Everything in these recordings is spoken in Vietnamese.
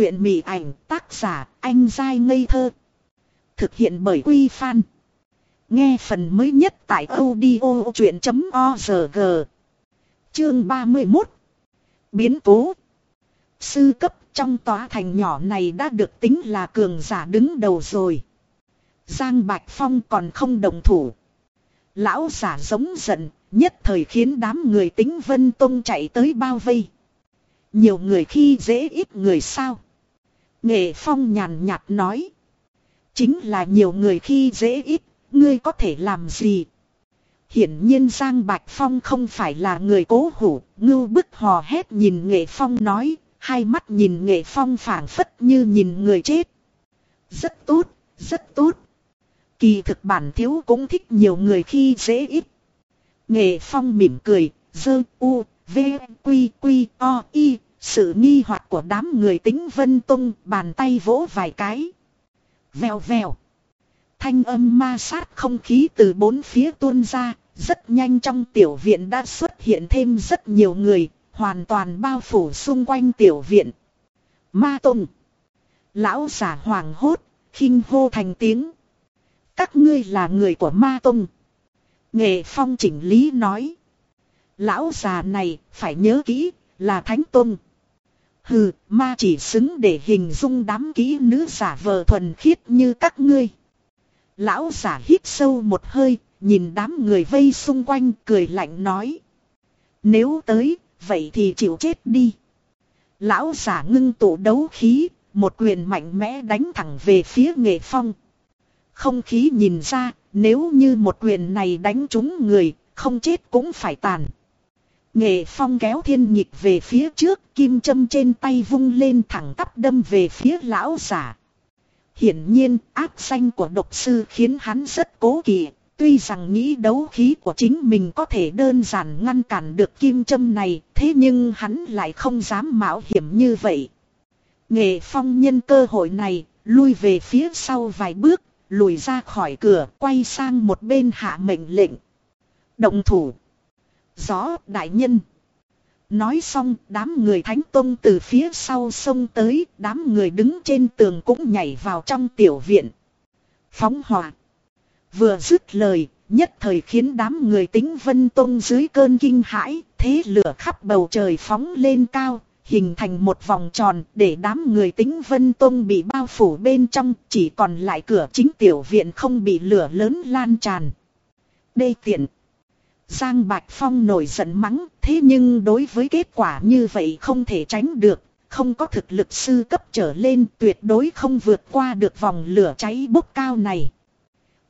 truyện mị ảnh tác giả anh dai ngây thơ. Thực hiện bởi Quy Phan. Nghe phần mới nhất tại audio chuyện.org. Chương 31. Biến cố. Sư cấp trong tòa thành nhỏ này đã được tính là cường giả đứng đầu rồi. Giang Bạch Phong còn không đồng thủ. Lão giả giống giận, nhất thời khiến đám người tính Vân Tông chạy tới bao vây. Nhiều người khi dễ ít người sao. Nghệ Phong nhàn nhạt nói. Chính là nhiều người khi dễ ít, ngươi có thể làm gì? Hiển nhiên Giang Bạch Phong không phải là người cố hủ, ngưu bức hò hét nhìn Nghệ Phong nói, hai mắt nhìn Nghệ Phong phảng phất như nhìn người chết. Rất tốt, rất tốt. Kỳ thực bản thiếu cũng thích nhiều người khi dễ ít. Nghệ Phong mỉm cười, dơ u, v, quy, quy, o, y, sự nghi hoặc của đám người tính vân tung bàn tay vỗ vài cái. Vèo vèo. Thanh âm ma sát không khí từ bốn phía tuôn ra, rất nhanh trong tiểu viện đã xuất hiện thêm rất nhiều người, hoàn toàn bao phủ xung quanh tiểu viện. Ma Tùng. Lão giả hoàng hốt, khinh hô thành tiếng. Các ngươi là người của Ma Tùng. Nghệ Phong chỉnh lý nói. Lão già này phải nhớ kỹ là Thánh Tùng. Hừ, ma chỉ xứng để hình dung đám kỹ nữ giả vờ thuần khiết như các ngươi. Lão giả hít sâu một hơi, nhìn đám người vây xung quanh cười lạnh nói. Nếu tới, vậy thì chịu chết đi. Lão giả ngưng tụ đấu khí, một quyền mạnh mẽ đánh thẳng về phía nghệ phong. Không khí nhìn ra, nếu như một quyền này đánh trúng người, không chết cũng phải tàn. Nghệ phong kéo thiên nhịp về phía trước, kim châm trên tay vung lên thẳng tắp đâm về phía lão giả. Hiển nhiên, ác xanh của độc sư khiến hắn rất cố kỵ, tuy rằng nghĩ đấu khí của chính mình có thể đơn giản ngăn cản được kim châm này, thế nhưng hắn lại không dám mạo hiểm như vậy. Nghệ phong nhân cơ hội này, lui về phía sau vài bước, lùi ra khỏi cửa, quay sang một bên hạ mệnh lệnh. Động thủ. Gió đại nhân. Nói xong, đám người thánh tông từ phía sau sông tới, đám người đứng trên tường cũng nhảy vào trong tiểu viện. Phóng hỏa. Vừa dứt lời, nhất thời khiến đám người tính vân tông dưới cơn kinh hãi, thế lửa khắp bầu trời phóng lên cao, hình thành một vòng tròn để đám người tính vân tông bị bao phủ bên trong, chỉ còn lại cửa chính tiểu viện không bị lửa lớn lan tràn. đây tiện. Giang Bạch Phong nổi giận mắng, thế nhưng đối với kết quả như vậy không thể tránh được, không có thực lực sư cấp trở lên tuyệt đối không vượt qua được vòng lửa cháy bốc cao này.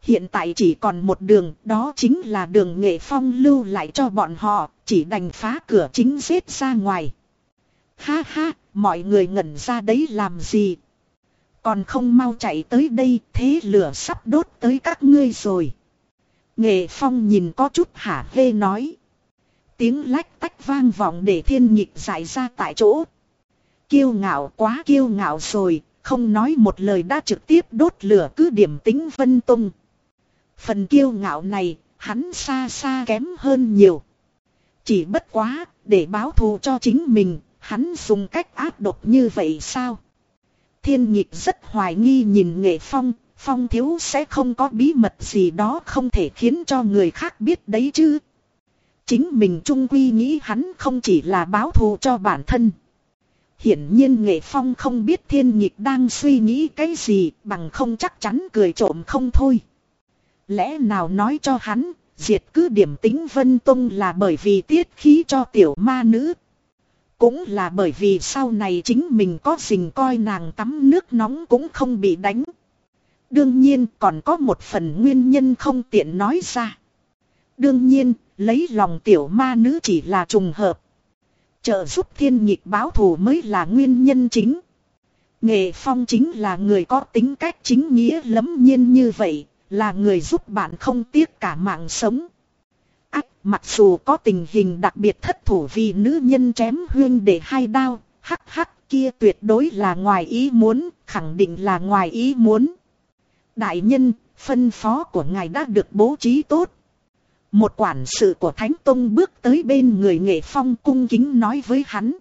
Hiện tại chỉ còn một đường, đó chính là đường nghệ phong lưu lại cho bọn họ, chỉ đành phá cửa chính giết ra ngoài. Ha ha, mọi người ngẩn ra đấy làm gì? Còn không mau chạy tới đây, thế lửa sắp đốt tới các ngươi rồi. Nghệ Phong nhìn có chút hả hê nói. Tiếng lách tách vang vọng để thiên nhịp giải ra tại chỗ. Kiêu ngạo quá kiêu ngạo rồi, không nói một lời đã trực tiếp đốt lửa cứ điểm tính vân tung. Phần kiêu ngạo này, hắn xa xa kém hơn nhiều. Chỉ bất quá, để báo thù cho chính mình, hắn dùng cách áp độc như vậy sao? Thiên nhịp rất hoài nghi nhìn nghệ phong, Phong thiếu sẽ không có bí mật gì đó không thể khiến cho người khác biết đấy chứ. Chính mình trung quy nghĩ hắn không chỉ là báo thù cho bản thân. Hiển nhiên nghệ phong không biết thiên nhịp đang suy nghĩ cái gì bằng không chắc chắn cười trộm không thôi. Lẽ nào nói cho hắn, diệt cứ điểm tính vân tông là bởi vì tiết khí cho tiểu ma nữ. Cũng là bởi vì sau này chính mình có dình coi nàng tắm nước nóng cũng không bị đánh. Đương nhiên còn có một phần nguyên nhân không tiện nói ra. Đương nhiên, lấy lòng tiểu ma nữ chỉ là trùng hợp. Trợ giúp thiên nhịp báo thù mới là nguyên nhân chính. Nghệ phong chính là người có tính cách chính nghĩa lấm nhiên như vậy, là người giúp bạn không tiếc cả mạng sống. Ách, mặc dù có tình hình đặc biệt thất thủ vì nữ nhân chém huyên để hai đao, hắc hắc kia tuyệt đối là ngoài ý muốn, khẳng định là ngoài ý muốn. Đại nhân, phân phó của ngài đã được bố trí tốt. Một quản sự của Thánh Tông bước tới bên người nghệ phong cung kính nói với hắn.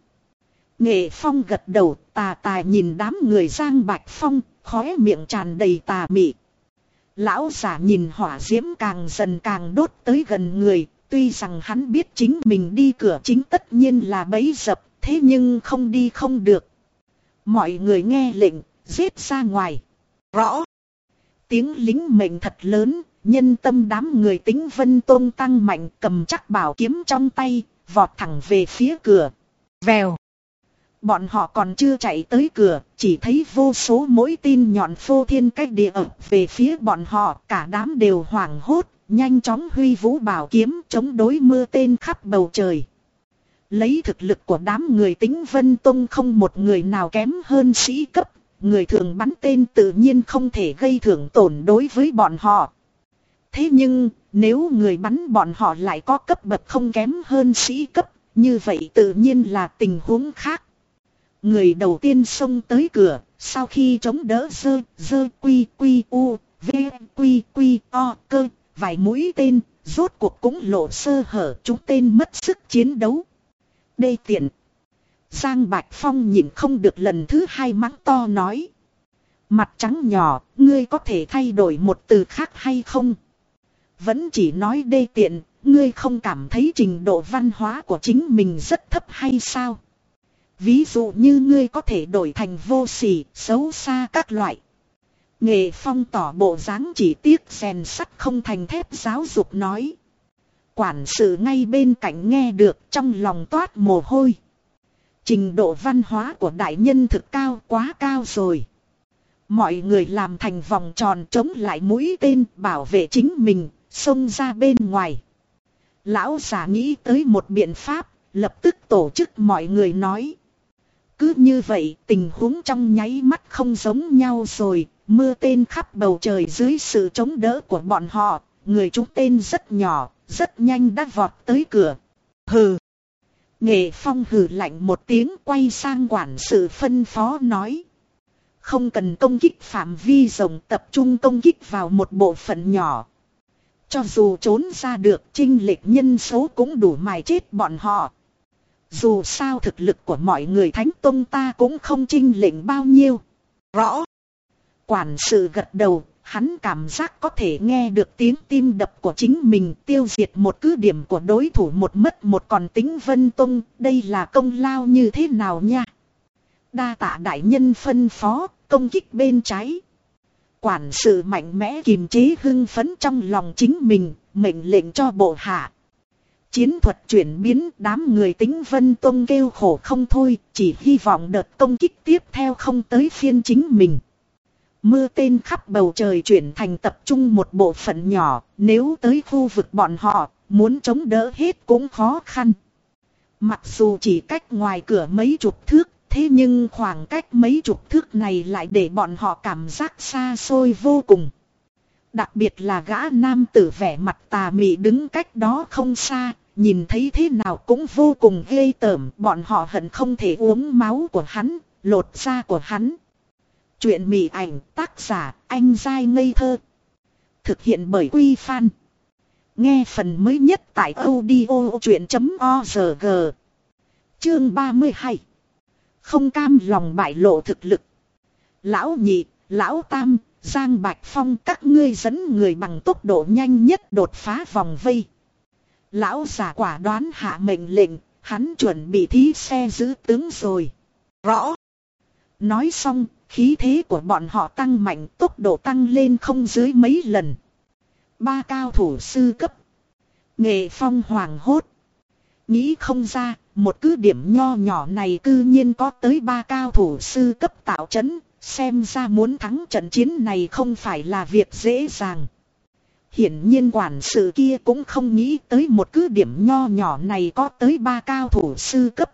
Nghệ Phong gật đầu tà tà nhìn đám người Giang Bạch Phong, khóe miệng tràn đầy tà mị. Lão giả nhìn hỏa diễm càng dần càng đốt tới gần người, tuy rằng hắn biết chính mình đi cửa chính tất nhiên là bấy dập, thế nhưng không đi không được. Mọi người nghe lệnh, giết ra ngoài. Rõ. Tiếng lính mệnh thật lớn, nhân tâm đám người tính vân tôn tăng mạnh cầm chắc bảo kiếm trong tay, vọt thẳng về phía cửa. Vèo. Bọn họ còn chưa chạy tới cửa, chỉ thấy vô số mỗi tin nhọn phô thiên cách địa ập về phía bọn họ, cả đám đều hoảng hốt, nhanh chóng huy vũ bảo kiếm chống đối mưa tên khắp bầu trời. Lấy thực lực của đám người tính Vân Tông không một người nào kém hơn sĩ cấp, người thường bắn tên tự nhiên không thể gây thưởng tổn đối với bọn họ. Thế nhưng, nếu người bắn bọn họ lại có cấp bậc không kém hơn sĩ cấp, như vậy tự nhiên là tình huống khác. Người đầu tiên xông tới cửa, sau khi chống đỡ dơ, dơ quy quy u, v quy quy o cơ, vài mũi tên, rốt cuộc cũng lộ sơ hở chúng tên mất sức chiến đấu. Đây tiện. Giang Bạch Phong nhìn không được lần thứ hai mắng to nói. Mặt trắng nhỏ, ngươi có thể thay đổi một từ khác hay không? Vẫn chỉ nói đê tiện, ngươi không cảm thấy trình độ văn hóa của chính mình rất thấp hay sao? Ví dụ như ngươi có thể đổi thành vô sỉ, xấu xa các loại. Nghệ phong tỏ bộ dáng chỉ tiếc rèn sắt không thành thép giáo dục nói. Quản sự ngay bên cạnh nghe được trong lòng toát mồ hôi. Trình độ văn hóa của đại nhân thực cao quá cao rồi. Mọi người làm thành vòng tròn chống lại mũi tên bảo vệ chính mình, xông ra bên ngoài. Lão giả nghĩ tới một biện pháp, lập tức tổ chức mọi người nói. Cứ như vậy tình huống trong nháy mắt không giống nhau rồi, mưa tên khắp bầu trời dưới sự chống đỡ của bọn họ, người chúng tên rất nhỏ, rất nhanh đã vọt tới cửa. Hừ. Nghệ phong hừ lạnh một tiếng quay sang quản sự phân phó nói. Không cần công kích phạm vi rộng tập trung công kích vào một bộ phận nhỏ. Cho dù trốn ra được trinh lệch nhân số cũng đủ mài chết bọn họ. Dù sao thực lực của mọi người thánh tông ta cũng không trinh lệnh bao nhiêu. Rõ. Quản sự gật đầu, hắn cảm giác có thể nghe được tiếng tim đập của chính mình tiêu diệt một cứ điểm của đối thủ một mất một còn tính vân tung, đây là công lao như thế nào nha. Đa tạ đại nhân phân phó, công kích bên trái. Quản sự mạnh mẽ kiềm chế hưng phấn trong lòng chính mình, mệnh lệnh cho bộ hạ. Chiến thuật chuyển biến đám người tính Vân Tông kêu khổ không thôi, chỉ hy vọng đợt công kích tiếp theo không tới phiên chính mình. Mưa tên khắp bầu trời chuyển thành tập trung một bộ phận nhỏ, nếu tới khu vực bọn họ, muốn chống đỡ hết cũng khó khăn. Mặc dù chỉ cách ngoài cửa mấy chục thước, thế nhưng khoảng cách mấy chục thước này lại để bọn họ cảm giác xa xôi vô cùng. Đặc biệt là gã nam tử vẻ mặt tà mị đứng cách đó không xa, nhìn thấy thế nào cũng vô cùng ghê tởm, bọn họ hận không thể uống máu của hắn, lột da của hắn. Chuyện mị ảnh tác giả anh dai ngây thơ. Thực hiện bởi Quy Phan. Nghe phần mới nhất tại audio chuyện.org. Chương 32. Không cam lòng bại lộ thực lực. Lão nhị, lão tam, Giang Bạch Phong các ngươi dẫn người bằng tốc độ nhanh nhất đột phá vòng vây. Lão giả quả đoán hạ mệnh lệnh, hắn chuẩn bị thí xe giữ tướng rồi. Rõ. Nói xong, khí thế của bọn họ tăng mạnh tốc độ tăng lên không dưới mấy lần. Ba cao thủ sư cấp. Nghệ phong hoàng hốt. Nghĩ không ra, một cứ điểm nho nhỏ này cư nhiên có tới ba cao thủ sư cấp tạo chấn, xem ra muốn thắng trận chiến này không phải là việc dễ dàng. Hiển nhiên quản sự kia cũng không nghĩ tới một cứ điểm nho nhỏ này có tới ba cao thủ sư cấp.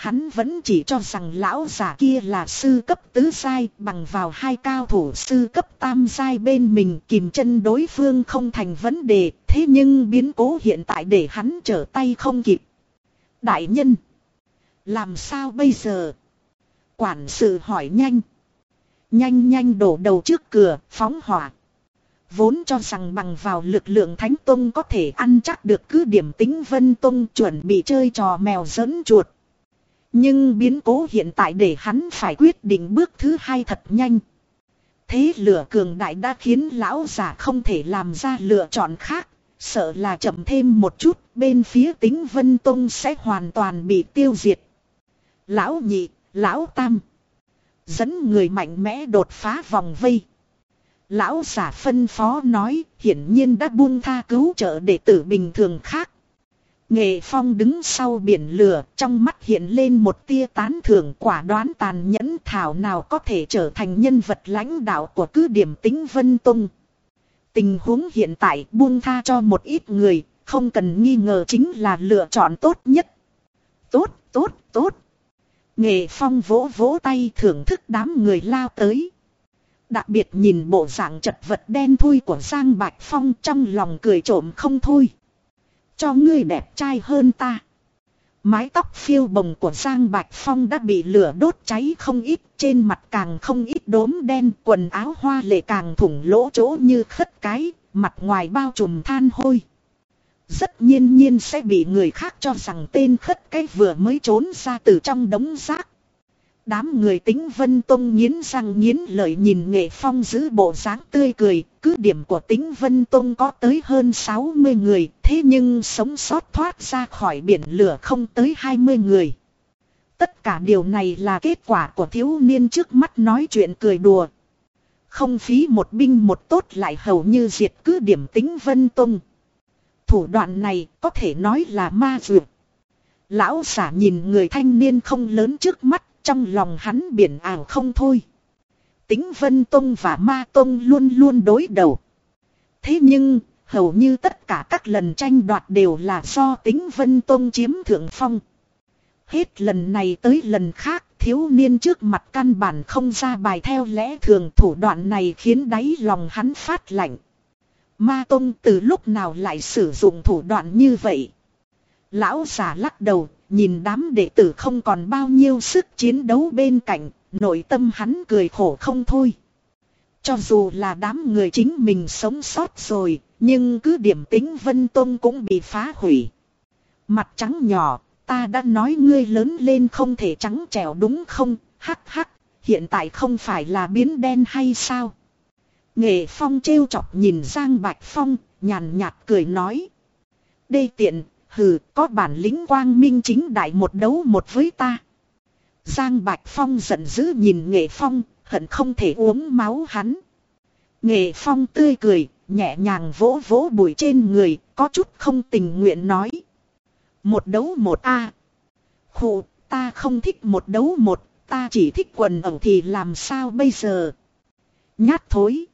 Hắn vẫn chỉ cho rằng lão giả kia là sư cấp tứ sai bằng vào hai cao thủ sư cấp tam sai bên mình kìm chân đối phương không thành vấn đề. Thế nhưng biến cố hiện tại để hắn trở tay không kịp. Đại nhân. Làm sao bây giờ? Quản sự hỏi nhanh. Nhanh nhanh đổ đầu trước cửa, phóng hỏa. Vốn cho rằng bằng vào lực lượng Thánh Tông có thể ăn chắc được cứ điểm tính Vân Tông chuẩn bị chơi trò mèo dẫn chuột. Nhưng biến cố hiện tại để hắn phải quyết định bước thứ hai thật nhanh. Thế lửa cường đại đã khiến lão giả không thể làm ra lựa chọn khác. Sợ là chậm thêm một chút bên phía tính Vân Tông sẽ hoàn toàn bị tiêu diệt. Lão nhị, lão tam. Dẫn người mạnh mẽ đột phá vòng vây. Lão giả phân phó nói hiển nhiên đã buông tha cứu trợ đệ tử bình thường khác. Nghệ Phong đứng sau biển lửa, trong mắt hiện lên một tia tán thưởng quả đoán tàn nhẫn thảo nào có thể trở thành nhân vật lãnh đạo của cứ điểm tính Vân Tông. Tình huống hiện tại buông tha cho một ít người, không cần nghi ngờ chính là lựa chọn tốt nhất. Tốt, tốt, tốt. Nghệ Phong vỗ vỗ tay thưởng thức đám người lao tới. Đặc biệt nhìn bộ dạng chật vật đen thui của Giang Bạch Phong trong lòng cười trộm không thôi. Cho ngươi đẹp trai hơn ta. Mái tóc phiêu bồng của Giang Bạch Phong đã bị lửa đốt cháy không ít, trên mặt càng không ít đốm đen, quần áo hoa lệ càng thủng lỗ chỗ như khất cái, mặt ngoài bao trùm than hôi. Rất nhiên nhiên sẽ bị người khác cho rằng tên khất cái vừa mới trốn ra từ trong đống rác. Đám người tính Vân Tông nghiến răng nghiến lợi nhìn nghệ phong giữ bộ dáng tươi cười, cứ điểm của tính Vân Tông có tới hơn 60 người, thế nhưng sống sót thoát ra khỏi biển lửa không tới 20 người. Tất cả điều này là kết quả của thiếu niên trước mắt nói chuyện cười đùa. Không phí một binh một tốt lại hầu như diệt cứ điểm tính Vân Tông. Thủ đoạn này có thể nói là ma dược. Lão giả nhìn người thanh niên không lớn trước mắt trong lòng hắn biển ảo không thôi. Tính Vân Tông và Ma Tông luôn luôn đối đầu. Thế nhưng, hầu như tất cả các lần tranh đoạt đều là do tính Vân Tông chiếm thượng phong. Hết lần này tới lần khác, thiếu niên trước mặt căn bản không ra bài theo lẽ thường thủ đoạn này khiến đáy lòng hắn phát lạnh. Ma Tông từ lúc nào lại sử dụng thủ đoạn như vậy? Lão giả lắc đầu, nhìn đám đệ tử không còn bao nhiêu sức chiến đấu bên cạnh, nội tâm hắn cười khổ không thôi. Cho dù là đám người chính mình sống sót rồi, nhưng cứ điểm tính Vân Tông cũng bị phá hủy. Mặt trắng nhỏ, ta đã nói ngươi lớn lên không thể trắng trẻo đúng không, hắc hắc, hiện tại không phải là biến đen hay sao? Nghệ Phong trêu chọc nhìn Giang Bạch Phong, nhàn nhạt cười nói. Đây tiện, hừ, có bản lĩnh quang minh chính đại một đấu một với ta. Giang Bạch Phong giận dữ nhìn Nghệ Phong, hận không thể uống máu hắn. Nghệ Phong tươi cười, nhẹ nhàng vỗ vỗ bụi trên người, có chút không tình nguyện nói. Một đấu một a. À. Khụ, ta không thích một đấu một, ta chỉ thích quần ẩu thì làm sao bây giờ? Nhát thối.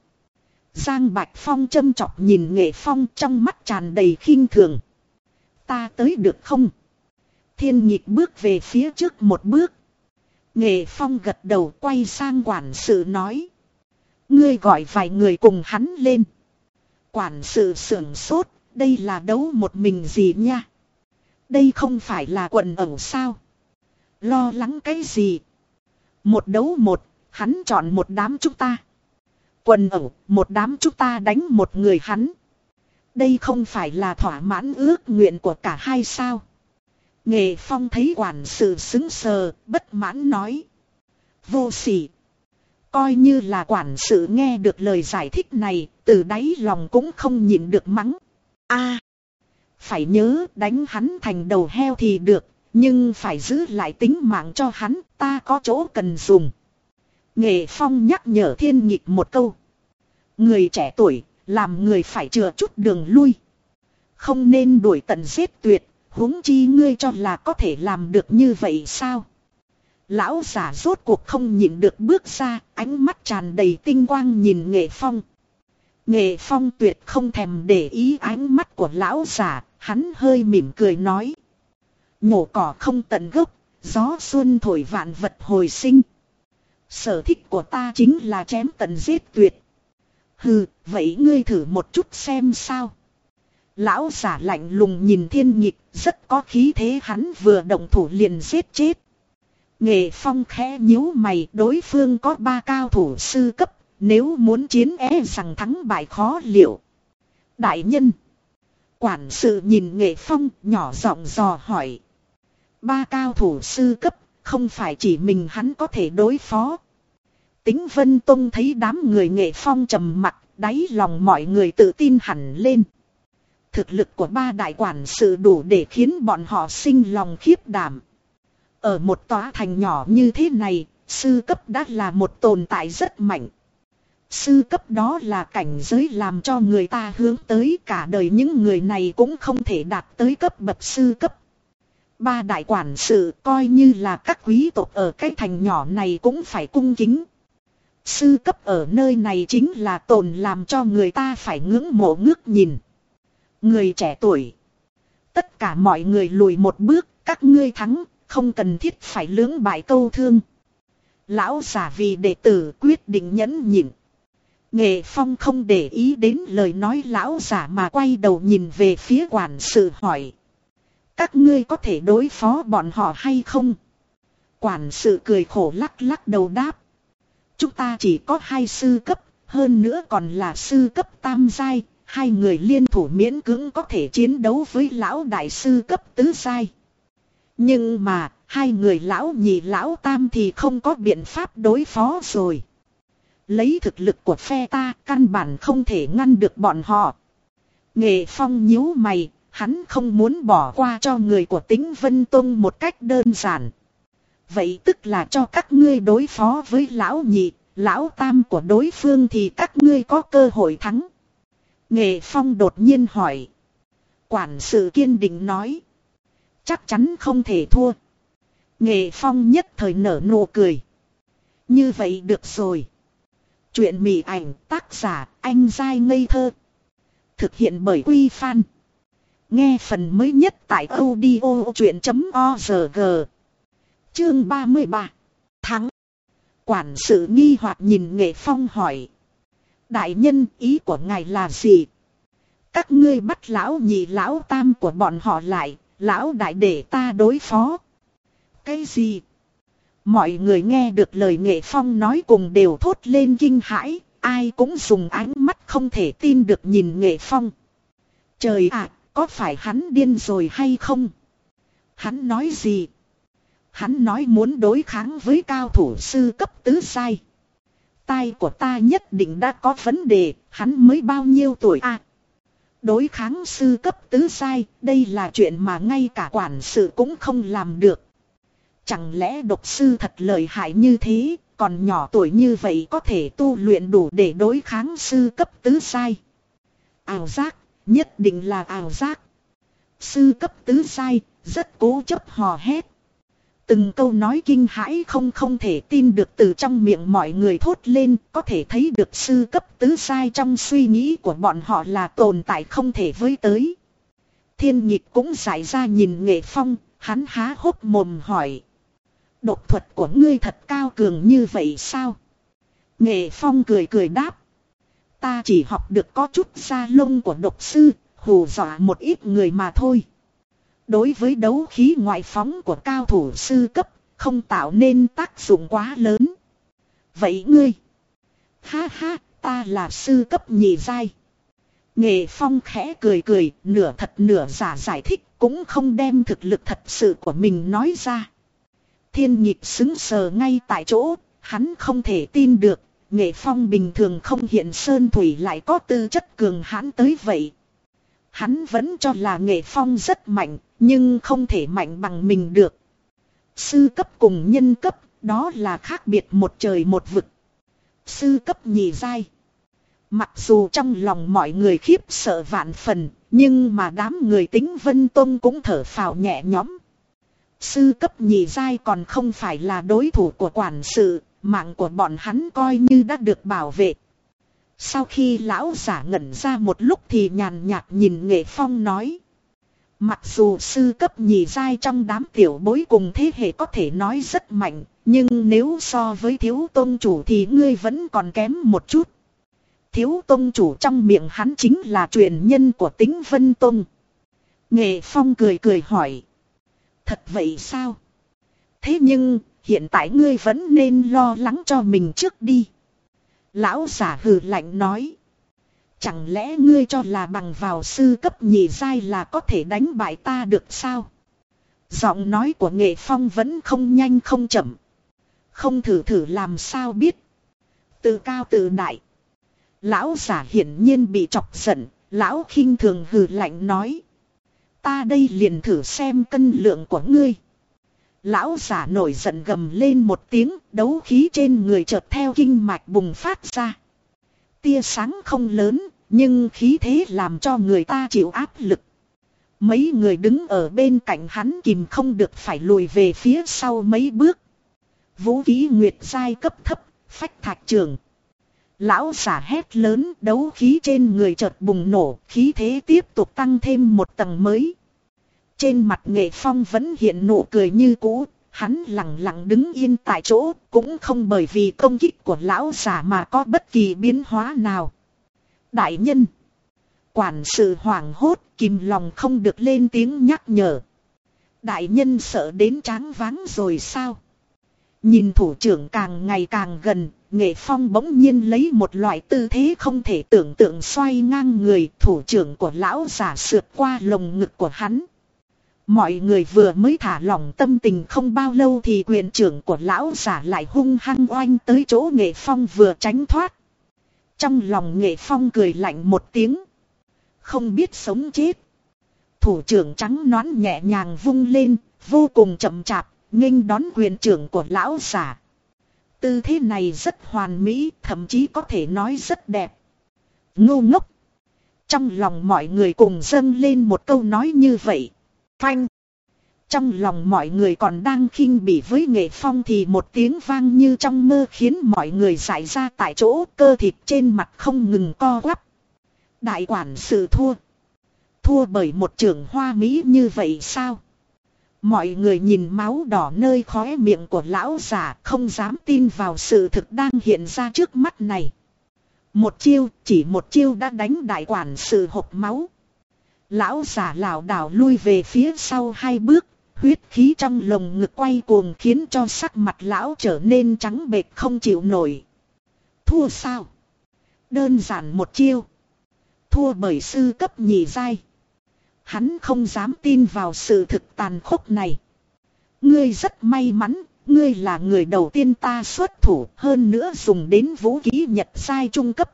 Giang Bạch Phong châm chọc nhìn Nghệ Phong trong mắt tràn đầy khinh thường. Ta tới được không? Thiên nhịp bước về phía trước một bước. Nghệ Phong gật đầu quay sang quản sự nói. Ngươi gọi vài người cùng hắn lên. Quản sự sưởng sốt, đây là đấu một mình gì nha? Đây không phải là quần ẩu sao? Lo lắng cái gì? Một đấu một, hắn chọn một đám chúng ta. Quần ẩu, một đám chúng ta đánh một người hắn. Đây không phải là thỏa mãn ước nguyện của cả hai sao. Nghệ Phong thấy quản sự xứng sờ, bất mãn nói. Vô sỉ. Coi như là quản sự nghe được lời giải thích này, từ đáy lòng cũng không nhịn được mắng. a Phải nhớ đánh hắn thành đầu heo thì được, nhưng phải giữ lại tính mạng cho hắn, ta có chỗ cần dùng. Nghệ Phong nhắc nhở thiên nhịp một câu. Người trẻ tuổi, làm người phải chừa chút đường lui. Không nên đuổi tận giết tuyệt, huống chi ngươi cho là có thể làm được như vậy sao? Lão giả rốt cuộc không nhịn được bước ra, ánh mắt tràn đầy tinh quang nhìn nghệ phong. Nghệ phong tuyệt không thèm để ý ánh mắt của lão giả, hắn hơi mỉm cười nói. Nhổ cỏ không tận gốc, gió xuân thổi vạn vật hồi sinh. Sở thích của ta chính là chém tận giết tuyệt. Hừ, vậy ngươi thử một chút xem sao. Lão giả lạnh lùng nhìn thiên nhịp, rất có khí thế hắn vừa động thủ liền giết chết. Nghệ phong khẽ nhíu mày đối phương có ba cao thủ sư cấp, nếu muốn chiến é rằng thắng bại khó liệu. Đại nhân. Quản sự nhìn nghệ phong nhỏ giọng dò hỏi. Ba cao thủ sư cấp, không phải chỉ mình hắn có thể đối phó. Tính Vân Tông thấy đám người nghệ phong trầm mặt, đáy lòng mọi người tự tin hẳn lên. Thực lực của ba đại quản sự đủ để khiến bọn họ sinh lòng khiếp đảm. Ở một tòa thành nhỏ như thế này, sư cấp đã là một tồn tại rất mạnh. Sư cấp đó là cảnh giới làm cho người ta hướng tới cả đời những người này cũng không thể đạt tới cấp bậc sư cấp. Ba đại quản sự coi như là các quý tộc ở cái thành nhỏ này cũng phải cung kính. Sư cấp ở nơi này chính là tồn làm cho người ta phải ngưỡng mộ ngước nhìn. Người trẻ tuổi. Tất cả mọi người lùi một bước, các ngươi thắng, không cần thiết phải lưỡng bại câu thương. Lão giả vì đệ tử quyết định nhẫn nhịn. Nghệ Phong không để ý đến lời nói lão giả mà quay đầu nhìn về phía quản sự hỏi. Các ngươi có thể đối phó bọn họ hay không? Quản sự cười khổ lắc lắc đầu đáp. Chúng ta chỉ có hai sư cấp, hơn nữa còn là sư cấp tam giai, hai người liên thủ miễn cưỡng có thể chiến đấu với lão đại sư cấp tứ giai. Nhưng mà, hai người lão nhị lão tam thì không có biện pháp đối phó rồi. Lấy thực lực của phe ta căn bản không thể ngăn được bọn họ. Nghệ phong nhíu mày, hắn không muốn bỏ qua cho người của tính Vân Tông một cách đơn giản. Vậy tức là cho các ngươi đối phó với lão nhị, lão tam của đối phương thì các ngươi có cơ hội thắng. Nghệ phong đột nhiên hỏi. Quản sự kiên định nói. Chắc chắn không thể thua. Nghệ phong nhất thời nở nụ cười. Như vậy được rồi. Chuyện mỉ ảnh tác giả anh dai ngây thơ. Thực hiện bởi Quy Phan. Nghe phần mới nhất tại audio chuyện.org. Chương 33. Thắng. Quản sự nghi hoặc nhìn nghệ phong hỏi. Đại nhân ý của ngài là gì? Các ngươi bắt lão nhị lão tam của bọn họ lại, lão đại để ta đối phó. Cái gì? Mọi người nghe được lời nghệ phong nói cùng đều thốt lên kinh hãi, ai cũng dùng ánh mắt không thể tin được nhìn nghệ phong. Trời ạ, có phải hắn điên rồi hay không? Hắn nói gì? Hắn nói muốn đối kháng với cao thủ sư cấp tứ sai. Tai của ta nhất định đã có vấn đề, hắn mới bao nhiêu tuổi à? Đối kháng sư cấp tứ sai, đây là chuyện mà ngay cả quản sự cũng không làm được. Chẳng lẽ độc sư thật lợi hại như thế, còn nhỏ tuổi như vậy có thể tu luyện đủ để đối kháng sư cấp tứ sai. Ảo giác, nhất định là ảo giác. Sư cấp tứ sai, rất cố chấp hò hét. Từng câu nói kinh hãi không không thể tin được từ trong miệng mọi người thốt lên, có thể thấy được sư cấp tứ sai trong suy nghĩ của bọn họ là tồn tại không thể với tới. Thiên nhịp cũng giải ra nhìn nghệ phong, hắn há hốc mồm hỏi. Độc thuật của ngươi thật cao cường như vậy sao? Nghệ phong cười cười đáp. Ta chỉ học được có chút da lông của độc sư, hù dọa một ít người mà thôi. Đối với đấu khí ngoại phóng của cao thủ sư cấp, không tạo nên tác dụng quá lớn. Vậy ngươi? Ha ha, ta là sư cấp nhị giai. Nghệ Phong khẽ cười cười, nửa thật nửa giả giải thích, cũng không đem thực lực thật sự của mình nói ra. Thiên nhịp xứng sờ ngay tại chỗ, hắn không thể tin được, Nghệ Phong bình thường không hiện sơn thủy lại có tư chất cường hãn tới vậy. Hắn vẫn cho là Nghệ Phong rất mạnh, nhưng không thể mạnh bằng mình được. Sư cấp cùng nhân cấp, đó là khác biệt một trời một vực. Sư cấp nhị giai. Mặc dù trong lòng mọi người khiếp sợ vạn phần, nhưng mà đám người tính Vân Tông cũng thở phào nhẹ nhõm. Sư cấp nhị giai còn không phải là đối thủ của quản sự, mạng của bọn hắn coi như đã được bảo vệ. Sau khi lão giả ngẩn ra một lúc thì nhàn nhạt nhìn nghệ phong nói. Mặc dù sư cấp nhì giai trong đám tiểu bối cùng thế hệ có thể nói rất mạnh, nhưng nếu so với thiếu tôn chủ thì ngươi vẫn còn kém một chút. Thiếu tôn chủ trong miệng hắn chính là truyền nhân của tính vân tôn. Nghệ phong cười cười hỏi. Thật vậy sao? Thế nhưng, hiện tại ngươi vẫn nên lo lắng cho mình trước đi. Lão giả hừ lạnh nói. Chẳng lẽ ngươi cho là bằng vào sư cấp nhị giai là có thể đánh bại ta được sao? Giọng nói của nghệ phong vẫn không nhanh không chậm. Không thử thử làm sao biết. Từ cao từ đại. Lão giả hiển nhiên bị chọc giận. Lão khinh thường hừ lạnh nói. Ta đây liền thử xem cân lượng của ngươi. Lão giả nổi giận gầm lên một tiếng, đấu khí trên người chợt theo kinh mạch bùng phát ra. Tia sáng không lớn, nhưng khí thế làm cho người ta chịu áp lực. Mấy người đứng ở bên cạnh hắn kìm không được phải lùi về phía sau mấy bước. Vũ khí nguyệt giai cấp thấp, phách thạch trường. Lão giả hét lớn đấu khí trên người chợt bùng nổ, khí thế tiếp tục tăng thêm một tầng mới. Trên mặt nghệ phong vẫn hiện nụ cười như cũ, hắn lặng lặng đứng yên tại chỗ, cũng không bởi vì công kích của lão giả mà có bất kỳ biến hóa nào. Đại nhân, quản sự hoảng hốt, kìm lòng không được lên tiếng nhắc nhở. Đại nhân sợ đến tráng váng rồi sao? Nhìn thủ trưởng càng ngày càng gần, nghệ phong bỗng nhiên lấy một loại tư thế không thể tưởng tượng xoay ngang người thủ trưởng của lão giả sượt qua lồng ngực của hắn. Mọi người vừa mới thả lỏng tâm tình không bao lâu thì quyền trưởng của lão giả lại hung hăng oanh tới chỗ nghệ phong vừa tránh thoát. Trong lòng nghệ phong cười lạnh một tiếng. Không biết sống chết. Thủ trưởng trắng nón nhẹ nhàng vung lên, vô cùng chậm chạp, nghênh đón quyền trưởng của lão giả. Tư thế này rất hoàn mỹ, thậm chí có thể nói rất đẹp. Ngu ngốc. Trong lòng mọi người cùng dâng lên một câu nói như vậy. Phanh. Trong lòng mọi người còn đang khinh bỉ với nghệ phong thì một tiếng vang như trong mơ khiến mọi người giải ra tại chỗ cơ thịt trên mặt không ngừng co quắp. Đại quản sự thua. Thua bởi một trưởng hoa mỹ như vậy sao? Mọi người nhìn máu đỏ nơi khóe miệng của lão giả không dám tin vào sự thực đang hiện ra trước mắt này. Một chiêu, chỉ một chiêu đã đánh đại quản sự hộp máu. Lão giả lảo đảo lui về phía sau hai bước, huyết khí trong lồng ngực quay cuồng khiến cho sắc mặt lão trở nên trắng bệch không chịu nổi. Thua sao? Đơn giản một chiêu. Thua bởi sư cấp nhị giai. Hắn không dám tin vào sự thực tàn khốc này. Ngươi rất may mắn, ngươi là người đầu tiên ta xuất thủ hơn nữa dùng đến vũ khí nhật sai trung cấp.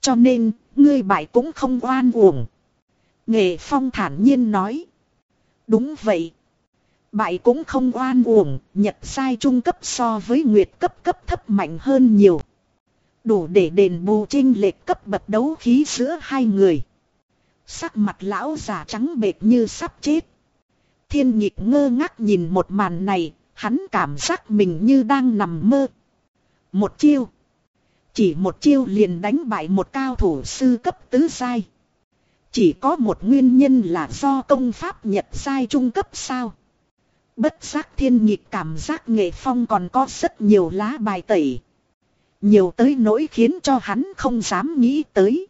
Cho nên, ngươi bại cũng không oan uổng. Nghệ Phong thản nhiên nói. Đúng vậy. Bại cũng không oan uổng, nhật sai trung cấp so với nguyệt cấp cấp thấp mạnh hơn nhiều. Đủ để đền bù trinh lệch cấp bậc đấu khí giữa hai người. Sắc mặt lão già trắng bệt như sắp chết. Thiên nhịp ngơ ngác nhìn một màn này, hắn cảm giác mình như đang nằm mơ. Một chiêu. Chỉ một chiêu liền đánh bại một cao thủ sư cấp tứ sai. Chỉ có một nguyên nhân là do công pháp nhật sai trung cấp sao. Bất giác thiên nhịp cảm giác nghệ phong còn có rất nhiều lá bài tẩy. Nhiều tới nỗi khiến cho hắn không dám nghĩ tới.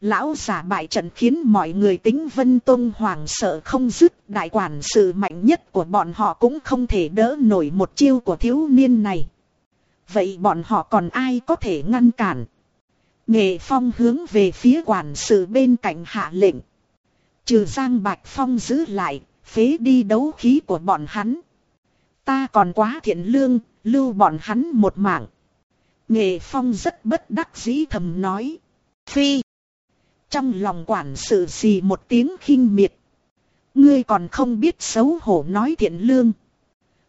Lão giả bại trận khiến mọi người tính vân tôn hoàng sợ không dứt đại quản sự mạnh nhất của bọn họ cũng không thể đỡ nổi một chiêu của thiếu niên này. Vậy bọn họ còn ai có thể ngăn cản? Nghệ Phong hướng về phía quản sự bên cạnh hạ lệnh. Trừ Giang Bạch Phong giữ lại, phế đi đấu khí của bọn hắn. Ta còn quá thiện lương, lưu bọn hắn một mạng. Nghệ Phong rất bất đắc dĩ thầm nói. Phi. Trong lòng quản sự xì một tiếng khinh miệt. Ngươi còn không biết xấu hổ nói thiện lương.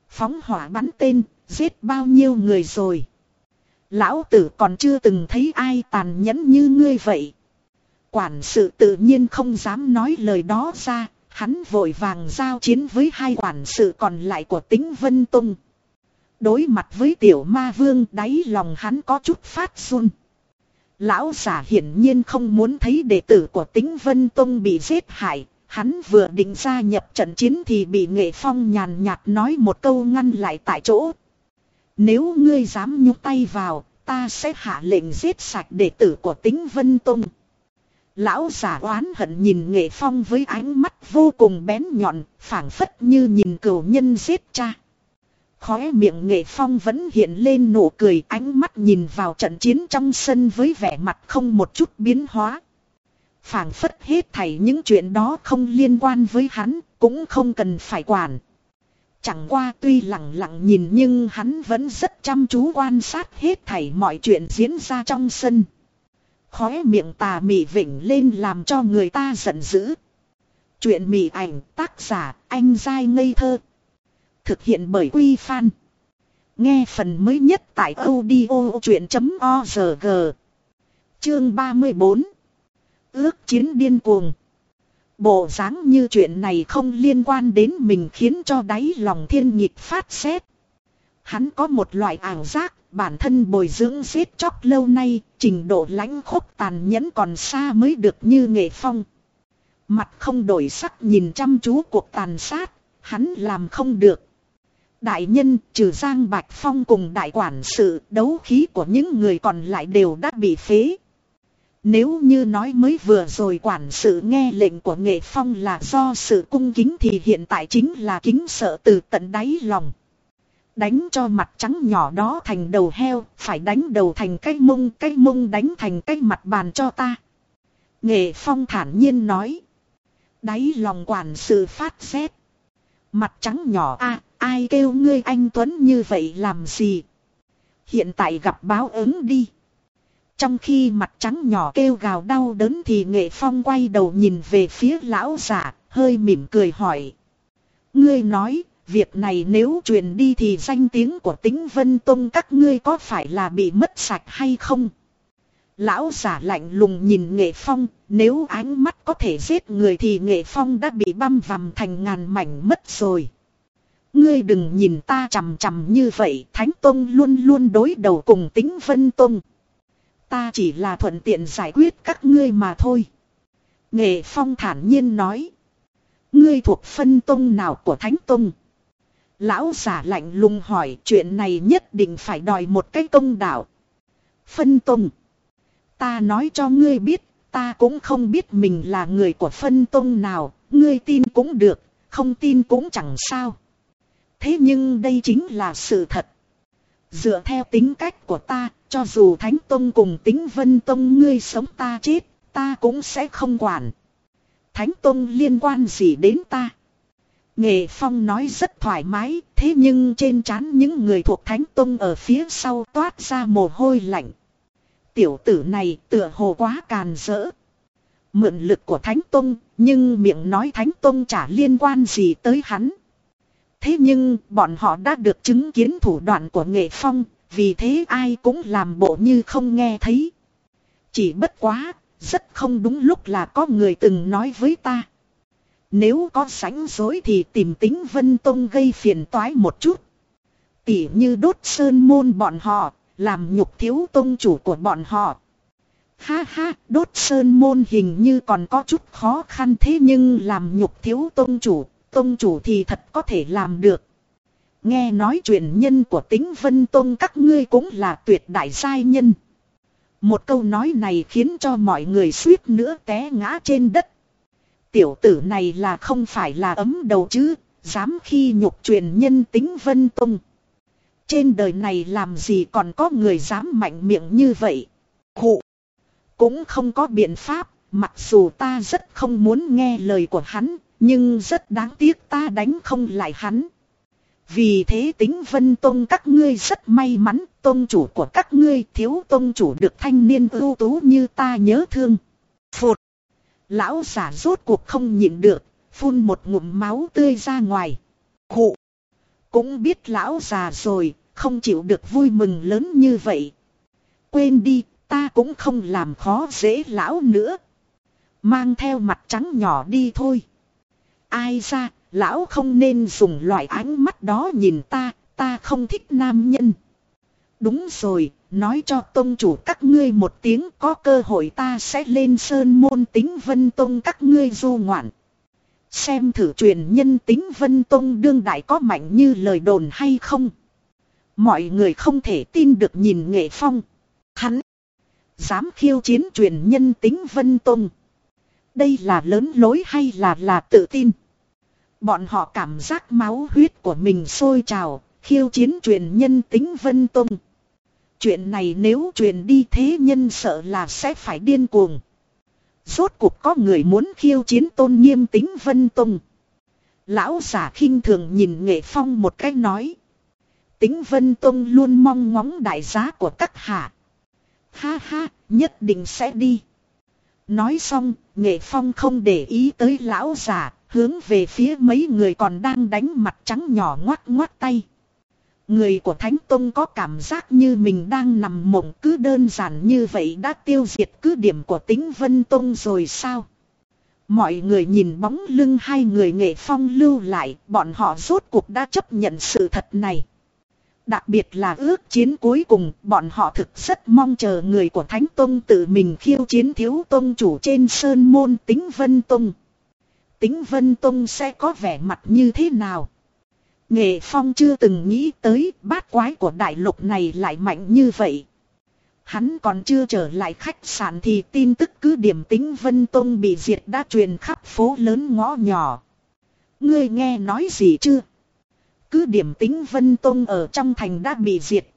Phóng hỏa bắn tên, giết bao nhiêu người rồi. Lão tử còn chưa từng thấy ai tàn nhẫn như ngươi vậy. Quản sự tự nhiên không dám nói lời đó ra, hắn vội vàng giao chiến với hai quản sự còn lại của tính Vân Tông. Đối mặt với tiểu ma vương đáy lòng hắn có chút phát run. Lão giả hiển nhiên không muốn thấy đệ tử của tính Vân Tông bị giết hại. Hắn vừa định gia nhập trận chiến thì bị nghệ phong nhàn nhạt nói một câu ngăn lại tại chỗ. Nếu ngươi dám nhúc tay vào, ta sẽ hạ lệnh giết sạch đệ tử của tính Vân Tông. Lão giả oán hận nhìn nghệ phong với ánh mắt vô cùng bén nhọn, phảng phất như nhìn cửu nhân giết cha. Khóe miệng nghệ phong vẫn hiện lên nụ cười ánh mắt nhìn vào trận chiến trong sân với vẻ mặt không một chút biến hóa. phảng phất hết thảy những chuyện đó không liên quan với hắn, cũng không cần phải quản. Chẳng qua tuy lặng lặng nhìn nhưng hắn vẫn rất chăm chú quan sát hết thảy mọi chuyện diễn ra trong sân. Khóe miệng tà mị vỉnh lên làm cho người ta giận dữ. Chuyện mị ảnh, tác giả, anh dai ngây thơ. Thực hiện bởi Quy Phan. Nghe phần mới nhất tại audio chuyện.org. Chương 34. Ước chiến điên cuồng. Bộ dáng như chuyện này không liên quan đến mình khiến cho đáy lòng thiên nhịp phát xét. Hắn có một loại ảo giác, bản thân bồi dưỡng giết chóc lâu nay, trình độ lãnh khốc tàn nhẫn còn xa mới được như nghệ phong. Mặt không đổi sắc nhìn chăm chú cuộc tàn sát, hắn làm không được. Đại nhân trừ Giang Bạch Phong cùng đại quản sự đấu khí của những người còn lại đều đã bị phế. Nếu như nói mới vừa rồi quản sự nghe lệnh của nghệ phong là do sự cung kính thì hiện tại chính là kính sợ từ tận đáy lòng. Đánh cho mặt trắng nhỏ đó thành đầu heo, phải đánh đầu thành cái mông, cái mông đánh thành cái mặt bàn cho ta. Nghệ phong thản nhiên nói. Đáy lòng quản sự phát xét. Mặt trắng nhỏ a ai kêu ngươi anh Tuấn như vậy làm gì? Hiện tại gặp báo ứng đi. Trong khi mặt trắng nhỏ kêu gào đau đớn thì nghệ phong quay đầu nhìn về phía lão giả, hơi mỉm cười hỏi. Ngươi nói, việc này nếu truyền đi thì danh tiếng của tính vân tông các ngươi có phải là bị mất sạch hay không? Lão giả lạnh lùng nhìn nghệ phong, nếu ánh mắt có thể giết người thì nghệ phong đã bị băm vằm thành ngàn mảnh mất rồi. Ngươi đừng nhìn ta chằm chằm như vậy, Thánh Tông luôn luôn đối đầu cùng tính Vân Tông. Ta chỉ là thuận tiện giải quyết các ngươi mà thôi. Nghệ Phong thản nhiên nói. Ngươi thuộc phân tông nào của Thánh Tông? Lão giả lạnh lùng hỏi chuyện này nhất định phải đòi một cái công đạo. Phân tông. Ta nói cho ngươi biết, ta cũng không biết mình là người của phân tông nào, ngươi tin cũng được, không tin cũng chẳng sao. Thế nhưng đây chính là sự thật. Dựa theo tính cách của ta, cho dù Thánh Tông cùng tính Vân Tông ngươi sống ta chết, ta cũng sẽ không quản. Thánh Tông liên quan gì đến ta? Nghệ Phong nói rất thoải mái, thế nhưng trên trán những người thuộc Thánh Tông ở phía sau toát ra mồ hôi lạnh. Tiểu tử này tựa hồ quá càn rỡ. Mượn lực của Thánh Tông, nhưng miệng nói Thánh Tông chả liên quan gì tới hắn. Thế nhưng bọn họ đã được chứng kiến thủ đoạn của nghệ phong, vì thế ai cũng làm bộ như không nghe thấy. Chỉ bất quá, rất không đúng lúc là có người từng nói với ta. Nếu có sánh dối thì tìm tính Vân Tông gây phiền toái một chút. Tỉ như đốt sơn môn bọn họ, làm nhục thiếu tông chủ của bọn họ. Ha ha, đốt sơn môn hình như còn có chút khó khăn thế nhưng làm nhục thiếu tông chủ, Tông chủ thì thật có thể làm được. Nghe nói chuyện nhân của tính vân tông các ngươi cũng là tuyệt đại giai nhân. Một câu nói này khiến cho mọi người suýt nữa té ngã trên đất. Tiểu tử này là không phải là ấm đầu chứ, dám khi nhục truyền nhân tính vân tông. Trên đời này làm gì còn có người dám mạnh miệng như vậy. Khụ. Cũng không có biện pháp, mặc dù ta rất không muốn nghe lời của hắn, nhưng rất đáng tiếc ta đánh không lại hắn. Vì thế tính vân tông các ngươi rất may mắn, Tông chủ của các ngươi thiếu tông chủ được thanh niên ưu tú như ta nhớ thương. Phụt! Lão giả rốt cuộc không nhịn được, phun một ngụm máu tươi ra ngoài. Khụ! Cũng biết lão già rồi, không chịu được vui mừng lớn như vậy. Quên đi, ta cũng không làm khó dễ lão nữa. Mang theo mặt trắng nhỏ đi thôi. Ai ra, lão không nên dùng loại ánh mắt đó nhìn ta, ta không thích nam nhân. Đúng rồi, nói cho tông chủ các ngươi một tiếng có cơ hội ta sẽ lên sơn môn tính vân tông các ngươi du ngoạn. Xem thử truyền nhân tính vân tông đương đại có mạnh như lời đồn hay không. Mọi người không thể tin được nhìn nghệ phong. Hắn dám khiêu chiến truyền nhân tính vân tông. Đây là lớn lối hay là là tự tin. Bọn họ cảm giác máu huyết của mình sôi trào, khiêu chiến truyền nhân tính Vân Tông. Chuyện này nếu truyền đi thế nhân sợ là sẽ phải điên cuồng. Rốt cuộc có người muốn khiêu chiến tôn nghiêm tính Vân Tông. Lão giả khinh thường nhìn nghệ phong một cách nói. Tính Vân Tông luôn mong ngóng đại giá của các hạ. Ha ha, nhất định sẽ đi. Nói xong, nghệ phong không để ý tới lão giả, hướng về phía mấy người còn đang đánh mặt trắng nhỏ ngoắt ngoắt tay. Người của Thánh Tông có cảm giác như mình đang nằm mộng cứ đơn giản như vậy đã tiêu diệt cứ điểm của tính Vân Tông rồi sao? Mọi người nhìn bóng lưng hai người nghệ phong lưu lại, bọn họ rốt cuộc đã chấp nhận sự thật này. Đặc biệt là ước chiến cuối cùng, bọn họ thực rất mong chờ người của Thánh Tông tự mình khiêu chiến thiếu tông chủ trên sơn môn tính Vân Tông. Tính Vân Tông sẽ có vẻ mặt như thế nào? Nghệ Phong chưa từng nghĩ tới bát quái của đại lục này lại mạnh như vậy. Hắn còn chưa trở lại khách sạn thì tin tức cứ điểm tính Vân Tông bị diệt đã truyền khắp phố lớn ngõ nhỏ. Ngươi nghe nói gì chưa? Cứ điểm tính Vân Tông ở trong thành đã bị diệt.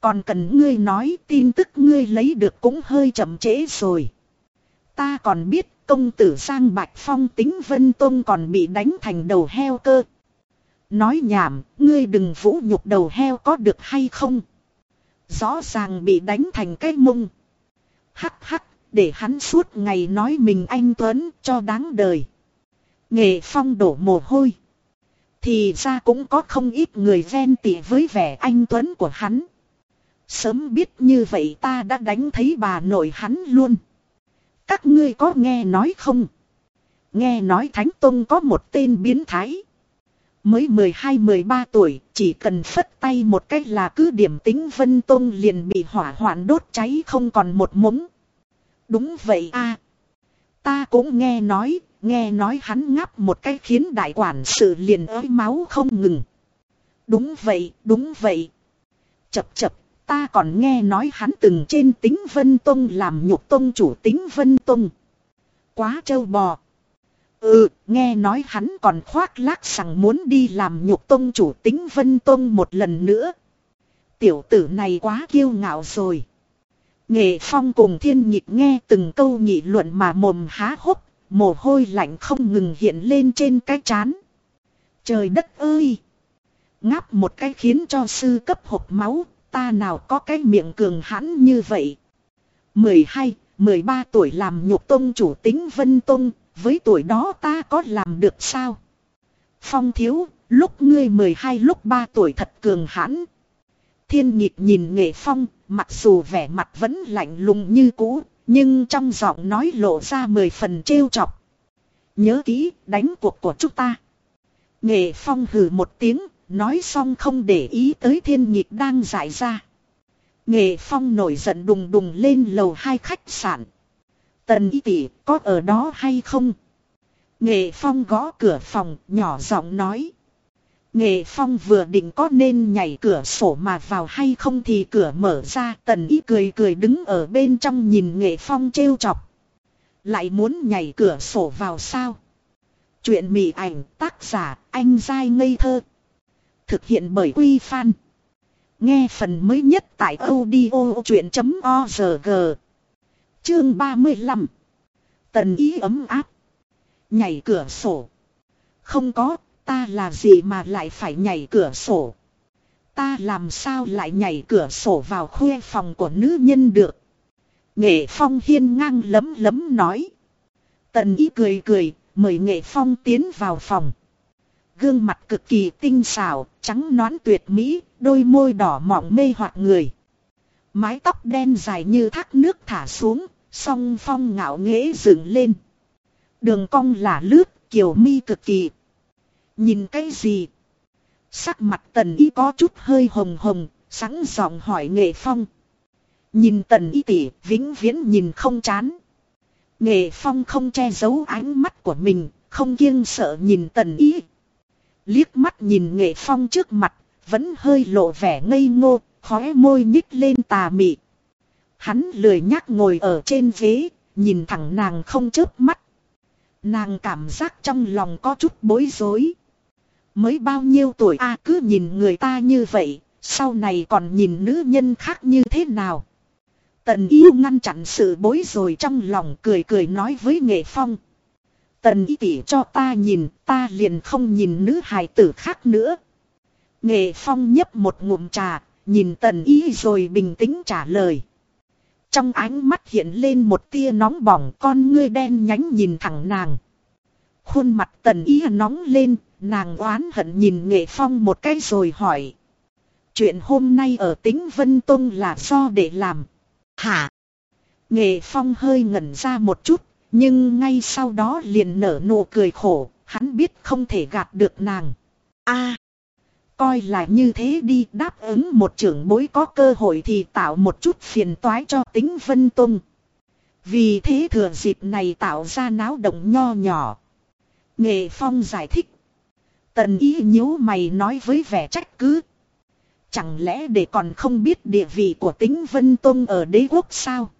Còn cần ngươi nói tin tức ngươi lấy được cũng hơi chậm trễ rồi. Ta còn biết công tử Giang Bạch Phong tính Vân Tông còn bị đánh thành đầu heo cơ. Nói nhảm, ngươi đừng vũ nhục đầu heo có được hay không? Rõ ràng bị đánh thành cái mông. Hắc hắc, để hắn suốt ngày nói mình anh Tuấn cho đáng đời. Nghệ phong đổ mồ hôi. Thì ra cũng có không ít người ven tỉ với vẻ anh Tuấn của hắn. Sớm biết như vậy ta đã đánh thấy bà nội hắn luôn. Các ngươi có nghe nói không? Nghe nói Thánh Tông có một tên biến thái. Mới 12-13 tuổi, chỉ cần phất tay một cách là cứ điểm tính Vân Tông liền bị hỏa hoạn đốt cháy không còn một mống. Đúng vậy a Ta cũng nghe nói, nghe nói hắn ngắp một cái khiến đại quản sự liền ới máu không ngừng. Đúng vậy, đúng vậy. Chập chập, ta còn nghe nói hắn từng trên tính Vân Tông làm nhục tông chủ tính Vân Tông. Quá trâu bò. Ừ, nghe nói hắn còn khoác lác rằng muốn đi làm nhục tông chủ tính Vân Tông một lần nữa. Tiểu tử này quá kiêu ngạo rồi. Nghệ Phong cùng thiên nhịp nghe từng câu nhị luận mà mồm há hốc, mồ hôi lạnh không ngừng hiện lên trên cái chán. Trời đất ơi! Ngáp một cái khiến cho sư cấp hộp máu, ta nào có cái miệng cường hãn như vậy. 12, 13 tuổi làm nhục tông chủ tính Vân Tông, với tuổi đó ta có làm được sao? Phong thiếu, lúc ngươi 12 lúc 3 tuổi thật cường hãn. Thiên nhịp nhìn nghệ phong, mặc dù vẻ mặt vẫn lạnh lùng như cũ, nhưng trong giọng nói lộ ra mười phần trêu chọc. Nhớ kỹ, đánh cuộc của chúng ta. Nghệ phong hừ một tiếng, nói xong không để ý tới thiên nhịp đang giải ra. Nghệ phong nổi giận đùng đùng lên lầu hai khách sạn. Tần y tỷ, có ở đó hay không? Nghệ Phong gõ cửa phòng, nhỏ giọng nói. Nghệ Phong vừa định có nên nhảy cửa sổ mà vào hay không thì cửa mở ra, tần y cười cười đứng ở bên trong nhìn Nghệ Phong trêu chọc. Lại muốn nhảy cửa sổ vào sao? Chuyện mị ảnh, tác giả, anh dai ngây thơ. Thực hiện bởi Quy Phan. Nghe phần mới nhất tại audio chuyện.org Chương 35 Tần ý ấm áp. Nhảy cửa sổ. Không có, ta là gì mà lại phải nhảy cửa sổ? Ta làm sao lại nhảy cửa sổ vào khuê phòng của nữ nhân được? Nghệ Phong hiên ngang lấm lấm nói. Tần ý cười cười, mời Nghệ Phong tiến vào phòng. Gương mặt cực kỳ tinh xảo, trắng nõn tuyệt mỹ, đôi môi đỏ mọng mê hoặc người. Mái tóc đen dài như thác nước thả xuống, song phong ngạo nghễ dựng lên. Đường cong là lướt, kiểu mi cực kỳ. Nhìn cái gì? Sắc mặt tần y có chút hơi hồng hồng, sẵn giọng hỏi nghệ phong. Nhìn tần y tỉ, vĩnh viễn nhìn không chán. Nghệ phong không che giấu ánh mắt của mình, không kiêng sợ nhìn tần y. Liếc mắt nhìn nghệ phong trước mặt, vẫn hơi lộ vẻ ngây ngô, khóe môi nhích lên tà mị. Hắn lười nhắc ngồi ở trên ghế, nhìn thẳng nàng không chớp mắt. Nàng cảm giác trong lòng có chút bối rối. Mới bao nhiêu tuổi a cứ nhìn người ta như vậy, sau này còn nhìn nữ nhân khác như thế nào. Tần yêu ngăn chặn sự bối rồi trong lòng cười cười nói với nghệ phong. Tần y tỉ cho ta nhìn, ta liền không nhìn nữ hài tử khác nữa. Nghệ phong nhấp một ngụm trà, nhìn tần y rồi bình tĩnh trả lời. Trong ánh mắt hiện lên một tia nóng bỏng con ngươi đen nhánh nhìn thẳng nàng. Khuôn mặt tần ý nóng lên, nàng oán hận nhìn nghệ phong một cái rồi hỏi. Chuyện hôm nay ở tính Vân Tông là do để làm. Hả? Nghệ phong hơi ngẩn ra một chút, nhưng ngay sau đó liền nở nụ cười khổ, hắn biết không thể gạt được nàng. a coi là như thế đi, đáp ứng một trưởng bối có cơ hội thì tạo một chút phiền toái cho tính Vân Tông. Vì thế thừa dịp này tạo ra náo động nho nhỏ. Nghệ Phong giải thích. Tần ý nhíu mày nói với vẻ trách cứ. Chẳng lẽ để còn không biết địa vị của tính Vân Tông ở đế quốc sao?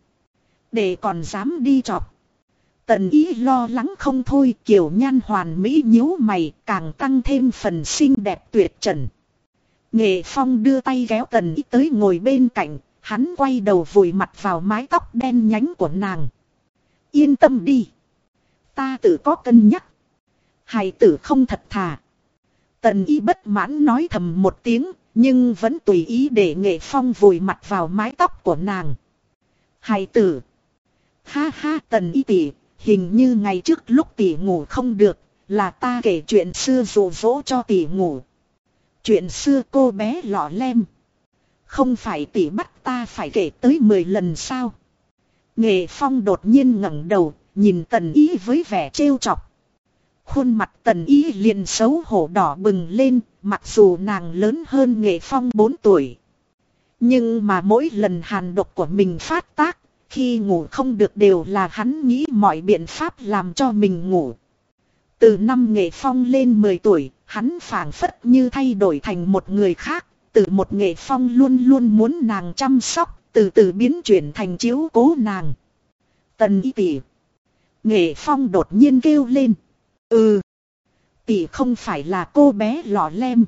Để còn dám đi chọc. Tần ý lo lắng không thôi, kiểu nhan hoàn mỹ nhíu mày, càng tăng thêm phần xinh đẹp tuyệt trần. Nghệ Phong đưa tay kéo tần ý tới ngồi bên cạnh, hắn quay đầu vùi mặt vào mái tóc đen nhánh của nàng. Yên tâm đi. Ta tự có cân nhắc. Hài tử không thật thà. Tần y bất mãn nói thầm một tiếng, nhưng vẫn tùy ý để nghệ phong vùi mặt vào mái tóc của nàng. Hài tử. Ha ha tần y tỷ, hình như ngày trước lúc tỷ ngủ không được, là ta kể chuyện xưa dụ dỗ cho tỷ ngủ. Chuyện xưa cô bé lọ lem. Không phải tỷ bắt ta phải kể tới 10 lần sao. Nghệ phong đột nhiên ngẩng đầu, nhìn tần ý với vẻ trêu chọc. Khuôn mặt tần ý liền xấu hổ đỏ bừng lên, mặc dù nàng lớn hơn nghệ phong 4 tuổi. Nhưng mà mỗi lần hàn độc của mình phát tác, khi ngủ không được đều là hắn nghĩ mọi biện pháp làm cho mình ngủ. Từ năm nghệ phong lên 10 tuổi, hắn phảng phất như thay đổi thành một người khác, từ một nghệ phong luôn luôn muốn nàng chăm sóc, từ từ biến chuyển thành chiếu cố nàng. Tần y tỷ. Nghệ phong đột nhiên kêu lên. Ừ. Tỷ không phải là cô bé lọ lem.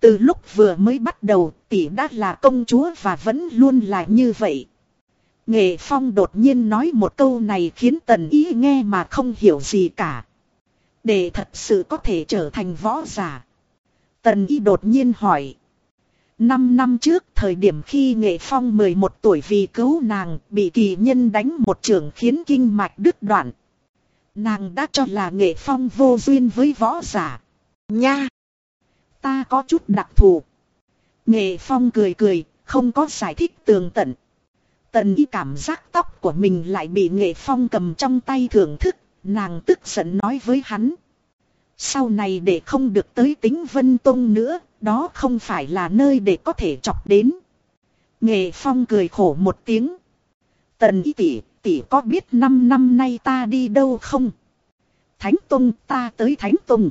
Từ lúc vừa mới bắt đầu tỷ đã là công chúa và vẫn luôn là như vậy. Nghệ Phong đột nhiên nói một câu này khiến Tần Ý nghe mà không hiểu gì cả. Để thật sự có thể trở thành võ giả. Tần Y đột nhiên hỏi. Năm năm trước thời điểm khi Nghệ Phong 11 tuổi vì cứu nàng bị kỳ nhân đánh một trường khiến kinh mạch đứt đoạn. Nàng đã cho là Nghệ Phong vô duyên với võ giả. Nha! Ta có chút đặc thù. Nghệ Phong cười cười, không có giải thích tường tận. Tần y cảm giác tóc của mình lại bị nghệ phong cầm trong tay thưởng thức, nàng tức giận nói với hắn. Sau này để không được tới tính vân tông nữa, đó không phải là nơi để có thể chọc đến. Nghệ phong cười khổ một tiếng. Tần y tỷ, tỷ có biết năm năm nay ta đi đâu không? Thánh Tông ta tới Thánh Tông.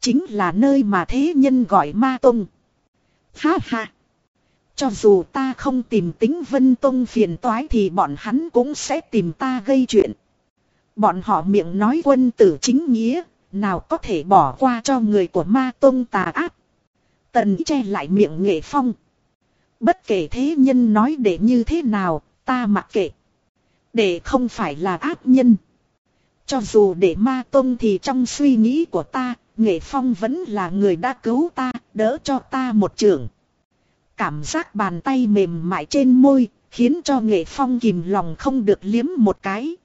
Chính là nơi mà thế nhân gọi ma Tông. Ha ha. Cho dù ta không tìm tính Vân Tông phiền toái thì bọn hắn cũng sẽ tìm ta gây chuyện. Bọn họ miệng nói quân tử chính nghĩa, nào có thể bỏ qua cho người của ma tôn tà ác. Tần che lại miệng nghệ phong. Bất kể thế nhân nói để như thế nào, ta mặc kệ. Để không phải là ác nhân. Cho dù để ma tôn thì trong suy nghĩ của ta, nghệ phong vẫn là người đã cứu ta, đỡ cho ta một trường. Cảm giác bàn tay mềm mại trên môi, khiến cho nghệ phong kìm lòng không được liếm một cái.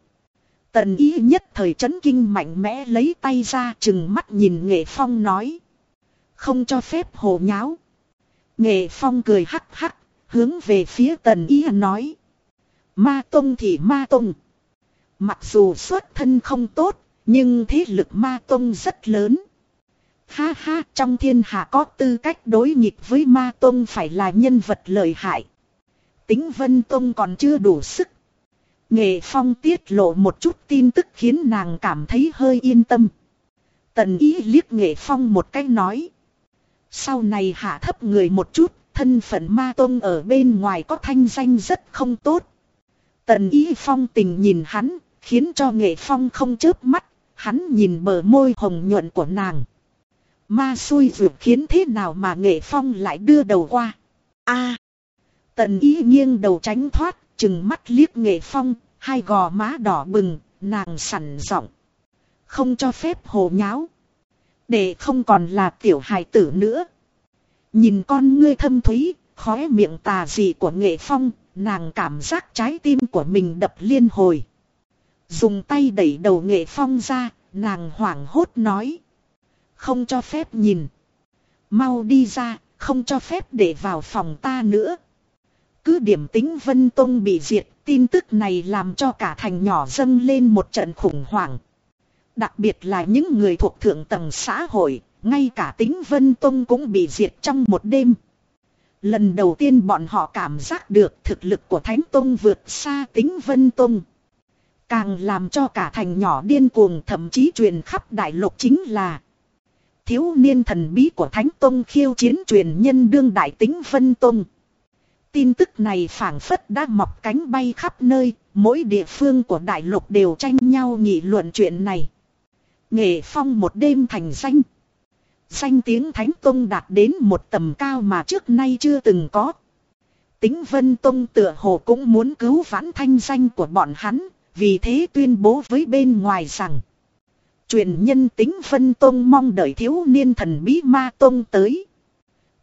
Tần ý nhất thời chấn kinh mạnh mẽ lấy tay ra chừng mắt nhìn nghệ phong nói. Không cho phép hồ nháo. Nghệ phong cười hắc hắc, hướng về phía tần ý nói. Ma tông thì ma tông. Mặc dù xuất thân không tốt, nhưng thế lực ma tông rất lớn. Ha ha, trong thiên hạ có tư cách đối nghịch với ma tông phải là nhân vật lợi hại. Tính vân tông còn chưa đủ sức. Nghệ phong tiết lộ một chút tin tức khiến nàng cảm thấy hơi yên tâm. Tần ý liếc nghệ phong một cái nói. Sau này hạ thấp người một chút, thân phận ma tông ở bên ngoài có thanh danh rất không tốt. Tần ý phong tình nhìn hắn, khiến cho nghệ phong không chớp mắt, hắn nhìn bờ môi hồng nhuận của nàng. Ma xui vượt khiến thế nào mà nghệ phong lại đưa đầu qua. a Tần ý nghiêng đầu tránh thoát, chừng mắt liếc nghệ phong, hai gò má đỏ bừng, nàng sẵn giọng. Không cho phép hồ nháo. Để không còn là tiểu hài tử nữa. Nhìn con ngươi thâm thúy, khóe miệng tà dị của nghệ phong, nàng cảm giác trái tim của mình đập liên hồi. Dùng tay đẩy đầu nghệ phong ra, nàng hoảng hốt nói. Không cho phép nhìn. Mau đi ra, không cho phép để vào phòng ta nữa. Cứ điểm tính Vân Tông bị diệt, tin tức này làm cho cả thành nhỏ dâng lên một trận khủng hoảng. Đặc biệt là những người thuộc thượng tầng xã hội, ngay cả tính Vân Tông cũng bị diệt trong một đêm. Lần đầu tiên bọn họ cảm giác được thực lực của Thánh Tông vượt xa tính Vân Tông. Càng làm cho cả thành nhỏ điên cuồng thậm chí truyền khắp đại lục chính là Thiếu niên thần bí của Thánh Tông khiêu chiến truyền nhân đương đại tính Vân Tông. Tin tức này phảng phất đã mọc cánh bay khắp nơi, mỗi địa phương của đại lục đều tranh nhau nghị luận chuyện này. Nghệ phong một đêm thành danh. Danh tiếng Thánh Tông đạt đến một tầm cao mà trước nay chưa từng có. Tính Vân Tông tựa hồ cũng muốn cứu vãn thanh danh của bọn hắn, vì thế tuyên bố với bên ngoài rằng. Truyền nhân tính Vân Tông mong đợi thiếu niên thần bí ma Tông tới.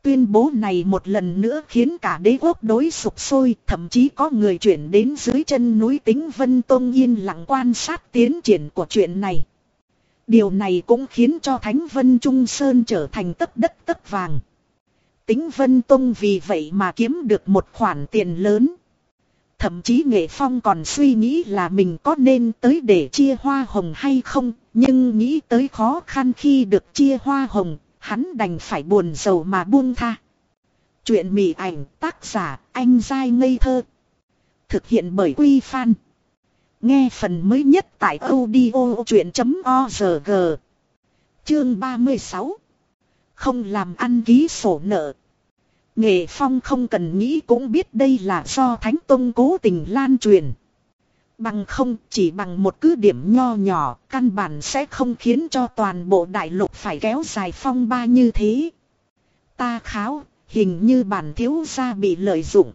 Tuyên bố này một lần nữa khiến cả đế quốc đối sụp sôi, thậm chí có người chuyển đến dưới chân núi tính Vân Tông yên lặng quan sát tiến triển của chuyện này. Điều này cũng khiến cho Thánh Vân Trung Sơn trở thành tấp đất tấp vàng. Tính Vân Tông vì vậy mà kiếm được một khoản tiền lớn. Thậm chí Nghệ Phong còn suy nghĩ là mình có nên tới để chia hoa hồng hay không, nhưng nghĩ tới khó khăn khi được chia hoa hồng, hắn đành phải buồn giàu mà buông tha. Chuyện mỉ ảnh, tác giả, anh dai ngây thơ. Thực hiện bởi Quy Phan. Nghe phần mới nhất tại audio chuyện.org. Chương 36. Không làm ăn ký sổ nợ. Nghệ Phong không cần nghĩ cũng biết đây là do Thánh Tông cố tình lan truyền. Bằng không chỉ bằng một cứ điểm nho nhỏ căn bản sẽ không khiến cho toàn bộ đại lục phải kéo dài phong ba như thế. Ta kháo, hình như bản thiếu gia bị lợi dụng.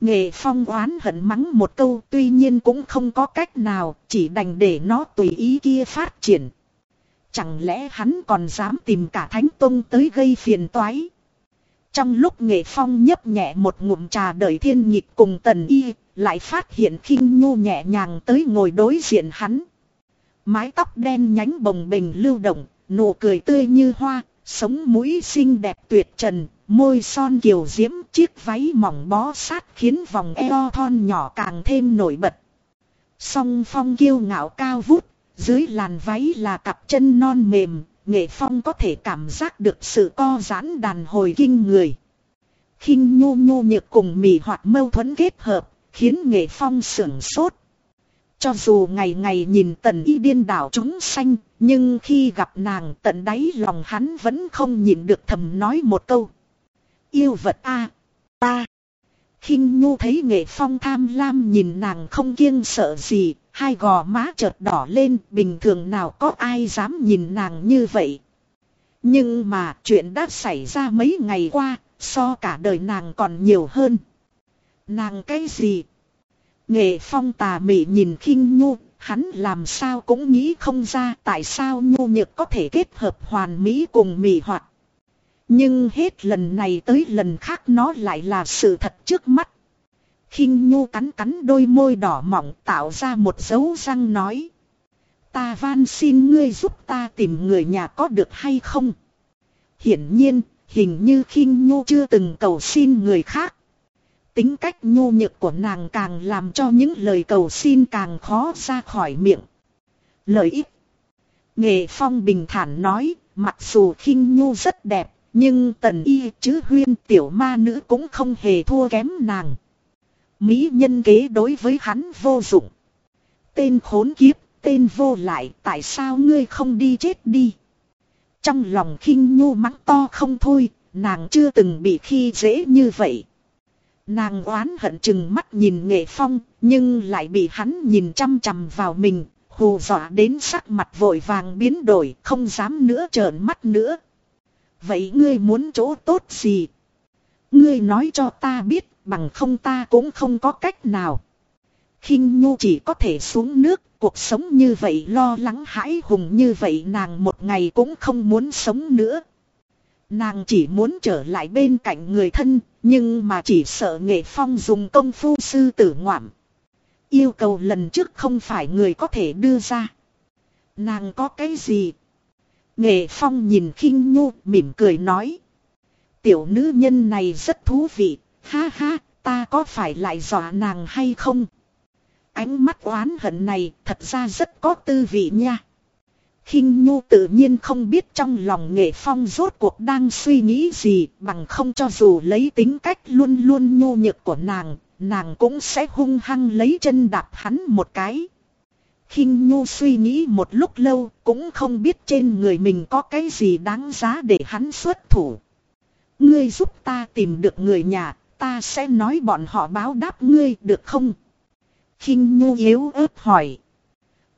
Nghệ phong oán hận mắng một câu tuy nhiên cũng không có cách nào, chỉ đành để nó tùy ý kia phát triển. Chẳng lẽ hắn còn dám tìm cả Thánh Tông tới gây phiền toái. Trong lúc Nghệ Phong nhấp nhẹ một ngụm trà đợi thiên nhịp cùng tần y, lại phát hiện khinh nhu nhẹ nhàng tới ngồi đối diện hắn. Mái tóc đen nhánh bồng bềnh lưu động, nụ cười tươi như hoa, sống mũi xinh đẹp tuyệt trần, môi son kiều diễm chiếc váy mỏng bó sát khiến vòng eo thon nhỏ càng thêm nổi bật. Song phong kiêu ngạo cao vút, dưới làn váy là cặp chân non mềm, nghệ phong có thể cảm giác được sự co giãn đàn hồi kinh người. khinh nhu nhu nhược cùng mì hoạt mâu thuẫn kết hợp, khiến nghệ phong sưởng sốt. Cho dù ngày ngày nhìn tần y điên đảo chúng sanh, nhưng khi gặp nàng tận đáy lòng hắn vẫn không nhìn được thầm nói một câu. Yêu vật a ta. khinh nhu thấy nghệ phong tham lam nhìn nàng không kiêng sợ gì, hai gò má chợt đỏ lên, bình thường nào có ai dám nhìn nàng như vậy. Nhưng mà chuyện đã xảy ra mấy ngày qua, so cả đời nàng còn nhiều hơn. Nàng cái gì? Nghệ phong tà mị nhìn khinh nhu, hắn làm sao cũng nghĩ không ra tại sao nhu nhược có thể kết hợp hoàn mỹ cùng mị hoạt. Nhưng hết lần này tới lần khác nó lại là sự thật trước mắt khinh nhu cắn cắn đôi môi đỏ mỏng tạo ra một dấu răng nói. Ta van xin ngươi giúp ta tìm người nhà có được hay không? Hiển nhiên, hình như khinh nhu chưa từng cầu xin người khác. Tính cách nhu nhược của nàng càng làm cho những lời cầu xin càng khó ra khỏi miệng. Lời ít. Nghệ Phong bình thản nói, mặc dù khinh nhu rất đẹp, nhưng tần y chứ huyên tiểu ma nữ cũng không hề thua kém nàng. Mỹ nhân kế đối với hắn vô dụng. Tên khốn kiếp, tên vô lại, tại sao ngươi không đi chết đi? Trong lòng khinh nhu mắng to không thôi, nàng chưa từng bị khi dễ như vậy. Nàng oán hận chừng mắt nhìn nghệ phong, nhưng lại bị hắn nhìn chăm chằm vào mình, hù dọa đến sắc mặt vội vàng biến đổi, không dám nữa trợn mắt nữa. Vậy ngươi muốn chỗ tốt gì? Ngươi nói cho ta biết, bằng không ta cũng không có cách nào. khinh Nhu chỉ có thể xuống nước, cuộc sống như vậy lo lắng hãi hùng như vậy nàng một ngày cũng không muốn sống nữa. Nàng chỉ muốn trở lại bên cạnh người thân, nhưng mà chỉ sợ nghệ phong dùng công phu sư tử ngoạm. Yêu cầu lần trước không phải người có thể đưa ra. Nàng có cái gì? Nghệ phong nhìn khinh nhu mỉm cười nói. Tiểu nữ nhân này rất thú vị, ha ha, ta có phải lại dọa nàng hay không? Ánh mắt oán hận này thật ra rất có tư vị nha khinh nhu tự nhiên không biết trong lòng nghệ phong rốt cuộc đang suy nghĩ gì bằng không cho dù lấy tính cách luôn luôn nhu nhược của nàng, nàng cũng sẽ hung hăng lấy chân đạp hắn một cái. khinh nhu suy nghĩ một lúc lâu cũng không biết trên người mình có cái gì đáng giá để hắn xuất thủ. Ngươi giúp ta tìm được người nhà, ta sẽ nói bọn họ báo đáp ngươi được không? khinh nhu yếu ớt hỏi.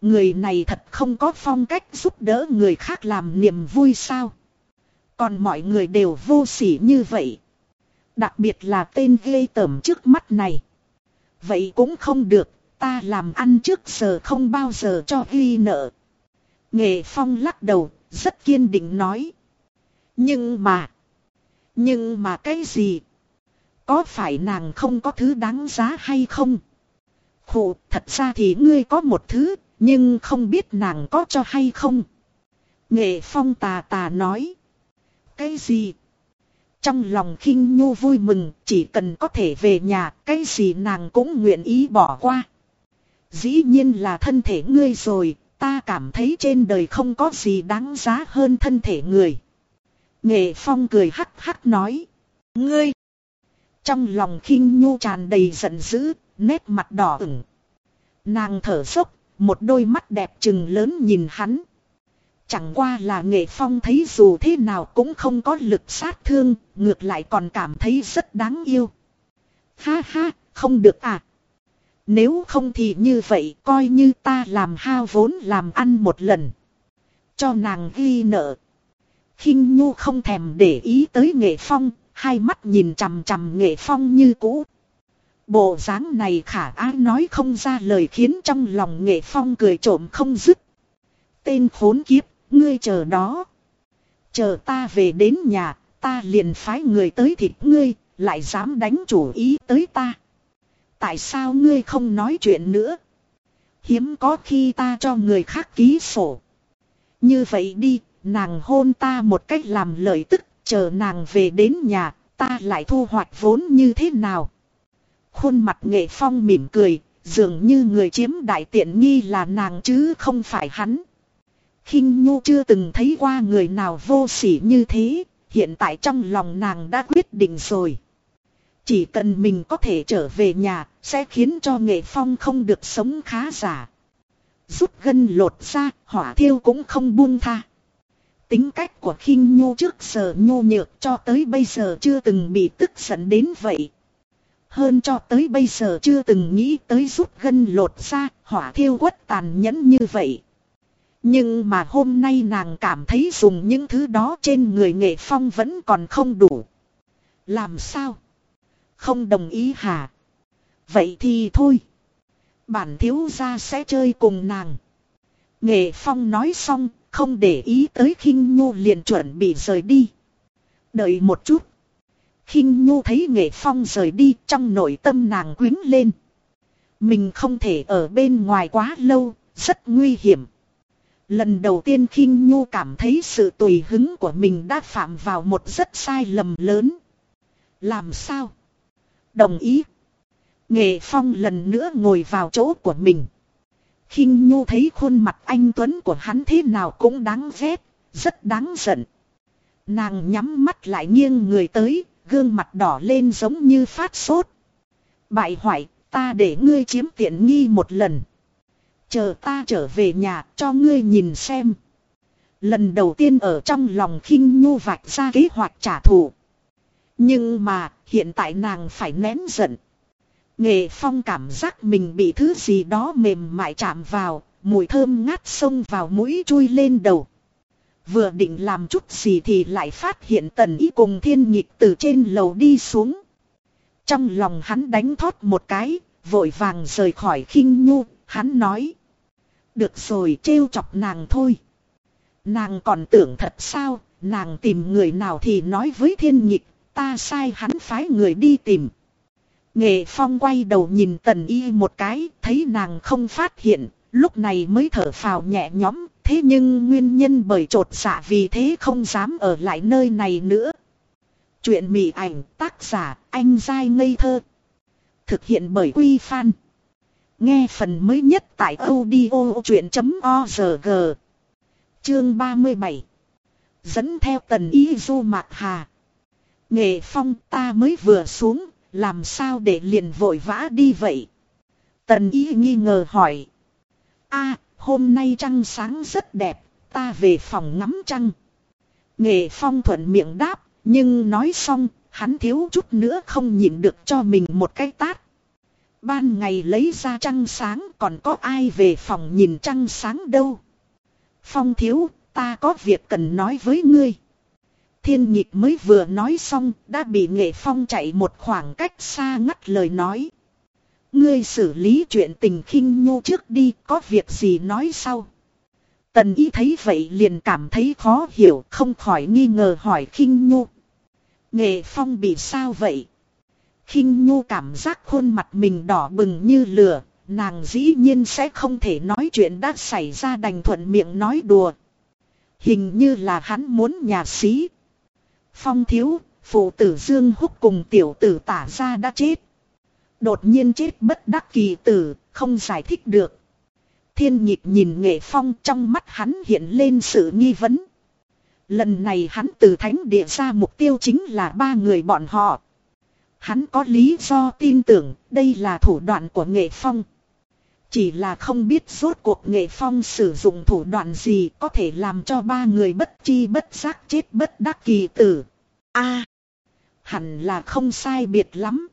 Người này thật không có phong cách giúp đỡ người khác làm niềm vui sao. Còn mọi người đều vô sỉ như vậy. Đặc biệt là tên ghê tởm trước mắt này. Vậy cũng không được, ta làm ăn trước giờ không bao giờ cho ghi nợ. Nghệ Phong lắc đầu, rất kiên định nói. Nhưng mà, nhưng mà cái gì? Có phải nàng không có thứ đáng giá hay không? Khổ, thật ra thì ngươi có một thứ, nhưng không biết nàng có cho hay không. Nghệ phong tà tà nói. Cái gì? Trong lòng khinh nhu vui mừng, chỉ cần có thể về nhà, cái gì nàng cũng nguyện ý bỏ qua. Dĩ nhiên là thân thể ngươi rồi, ta cảm thấy trên đời không có gì đáng giá hơn thân thể người. Nghệ phong cười hắc hắc nói. Ngươi! Trong lòng khinh nhu tràn đầy giận dữ, nét mặt đỏ ửng. Nàng thở dốc một đôi mắt đẹp trừng lớn nhìn hắn. Chẳng qua là nghệ phong thấy dù thế nào cũng không có lực sát thương, ngược lại còn cảm thấy rất đáng yêu. Ha ha, không được à. Nếu không thì như vậy coi như ta làm hao vốn làm ăn một lần. Cho nàng ghi nợ. khinh Nhu không thèm để ý tới nghệ phong, hai mắt nhìn chằm chằm nghệ phong như cũ. Bộ dáng này khả ai nói không ra lời khiến trong lòng nghệ phong cười trộm không dứt. Tên khốn kiếp, ngươi chờ đó. Chờ ta về đến nhà, ta liền phái người tới thịt ngươi, lại dám đánh chủ ý tới ta. Tại sao ngươi không nói chuyện nữa? Hiếm có khi ta cho người khác ký sổ. Như vậy đi, nàng hôn ta một cách làm lợi tức, chờ nàng về đến nhà, ta lại thu hoạch vốn như thế nào? Khuôn mặt nghệ phong mỉm cười, dường như người chiếm đại tiện nghi là nàng chứ không phải hắn. khinh Nhu chưa từng thấy qua người nào vô sỉ như thế, hiện tại trong lòng nàng đã quyết định rồi. Chỉ cần mình có thể trở về nhà, sẽ khiến cho nghệ phong không được sống khá giả. Rút gân lột ra, hỏa thiêu cũng không buông tha. Tính cách của khinh Nhu trước giờ nhu nhược cho tới bây giờ chưa từng bị tức giận đến vậy. Hơn cho tới bây giờ chưa từng nghĩ tới rút gân lột ra, hỏa thiêu quất tàn nhẫn như vậy. Nhưng mà hôm nay nàng cảm thấy dùng những thứ đó trên người nghệ phong vẫn còn không đủ. Làm sao? Không đồng ý hả? Vậy thì thôi. Bản thiếu gia sẽ chơi cùng nàng. Nghệ phong nói xong, không để ý tới khinh nhu liền chuẩn bị rời đi. Đợi một chút khinh nhu thấy nghệ phong rời đi trong nội tâm nàng quyến lên. Mình không thể ở bên ngoài quá lâu, rất nguy hiểm. Lần đầu tiên khinh nhu cảm thấy sự tùy hứng của mình đã phạm vào một rất sai lầm lớn. Làm sao? Đồng ý. Nghệ phong lần nữa ngồi vào chỗ của mình khinh nhu thấy khuôn mặt anh Tuấn của hắn thế nào cũng đáng ghét, rất đáng giận. Nàng nhắm mắt lại nghiêng người tới, gương mặt đỏ lên giống như phát sốt. Bại hoại, ta để ngươi chiếm tiện nghi một lần. Chờ ta trở về nhà cho ngươi nhìn xem. Lần đầu tiên ở trong lòng khinh nhu vạch ra kế hoạch trả thù. Nhưng mà, hiện tại nàng phải nén giận. Nghệ phong cảm giác mình bị thứ gì đó mềm mại chạm vào, mùi thơm ngát xông vào mũi chui lên đầu. Vừa định làm chút gì thì lại phát hiện tần ý cùng thiên nhịp từ trên lầu đi xuống. trong lòng hắn đánh thót một cái, vội vàng rời khỏi khinh nhu, hắn nói. Được rồi trêu chọc nàng thôi. Nàng còn tưởng thật sao, nàng tìm người nào thì nói với thiên nhịp, ta sai hắn phái người đi tìm. Nghệ phong quay đầu nhìn tần y một cái, thấy nàng không phát hiện, lúc này mới thở phào nhẹ nhõm, thế nhưng nguyên nhân bởi trột dạ vì thế không dám ở lại nơi này nữa. Chuyện mị ảnh tác giả anh dai ngây thơ. Thực hiện bởi Quy Phan. Nghe phần mới nhất tại audio chuyện.org. Chương 37. Dẫn theo tần y du mạc hà. Nghệ phong ta mới vừa xuống, làm sao để liền vội vã đi vậy? Tần y nghi ngờ hỏi. a hôm nay trăng sáng rất đẹp, ta về phòng ngắm trăng. Nghệ phong thuận miệng đáp, nhưng nói xong, hắn thiếu chút nữa không nhịn được cho mình một cái tát. Ban ngày lấy ra trăng sáng còn có ai về phòng nhìn trăng sáng đâu. Phong thiếu, ta có việc cần nói với ngươi. Thiên nhịp mới vừa nói xong, đã bị nghệ phong chạy một khoảng cách xa ngắt lời nói. Ngươi xử lý chuyện tình khinh nhu trước đi, có việc gì nói sau. Tần y thấy vậy liền cảm thấy khó hiểu, không khỏi nghi ngờ hỏi khinh nhu. Nghệ phong bị sao vậy? khinh nhu cảm giác khuôn mặt mình đỏ bừng như lửa, nàng dĩ nhiên sẽ không thể nói chuyện đã xảy ra đành thuận miệng nói đùa. Hình như là hắn muốn nhà sĩ. Phong thiếu, phụ tử Dương Húc cùng tiểu tử tả ra đã chết. Đột nhiên chết bất đắc kỳ tử, không giải thích được. Thiên nhịp nhìn nghệ phong trong mắt hắn hiện lên sự nghi vấn. Lần này hắn từ thánh địa ra mục tiêu chính là ba người bọn họ. Hắn có lý do tin tưởng đây là thủ đoạn của nghệ phong. Chỉ là không biết rốt cuộc nghệ phong sử dụng thủ đoạn gì có thể làm cho ba người bất chi bất giác chết bất đắc kỳ tử. a hẳn là không sai biệt lắm.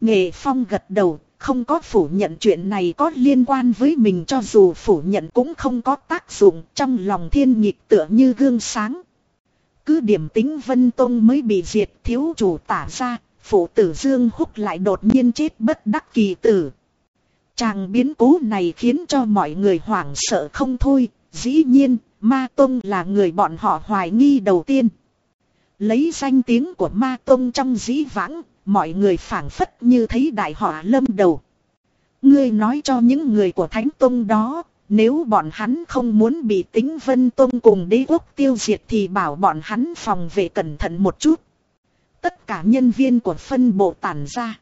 Nghệ phong gật đầu, không có phủ nhận chuyện này có liên quan với mình cho dù phủ nhận cũng không có tác dụng trong lòng thiên nhịp tựa như gương sáng. Cứ điểm tính Vân Tông mới bị diệt thiếu chủ tả ra, phụ tử Dương Húc lại đột nhiên chết bất đắc kỳ tử. Chàng biến cố này khiến cho mọi người hoảng sợ không thôi, dĩ nhiên, Ma Tông là người bọn họ hoài nghi đầu tiên. Lấy danh tiếng của Ma Tông trong dĩ vãng, mọi người phảng phất như thấy đại họa lâm đầu. Ngươi nói cho những người của Thánh Tông đó, nếu bọn hắn không muốn bị tính Vân Tông cùng đế quốc tiêu diệt thì bảo bọn hắn phòng vệ cẩn thận một chút. Tất cả nhân viên của phân bộ tản ra.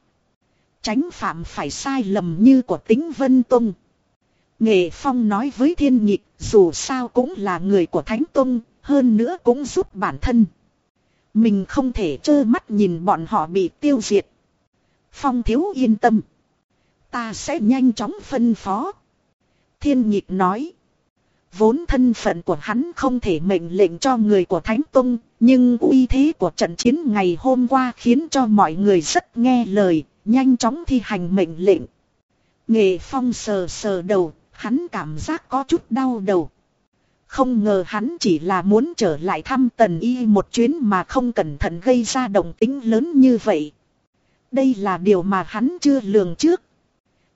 Tránh phạm phải sai lầm như của tính Vân Tông. Nghệ Phong nói với thiên nhịp dù sao cũng là người của Thánh Tông, hơn nữa cũng giúp bản thân. Mình không thể trơ mắt nhìn bọn họ bị tiêu diệt. Phong thiếu yên tâm. Ta sẽ nhanh chóng phân phó. Thiên nhịp nói. Vốn thân phận của hắn không thể mệnh lệnh cho người của Thánh Tông, nhưng uy thế của trận chiến ngày hôm qua khiến cho mọi người rất nghe lời, nhanh chóng thi hành mệnh lệnh. Nghệ Phong sờ sờ đầu, hắn cảm giác có chút đau đầu. Không ngờ hắn chỉ là muốn trở lại thăm tần y một chuyến mà không cẩn thận gây ra động tính lớn như vậy. Đây là điều mà hắn chưa lường trước.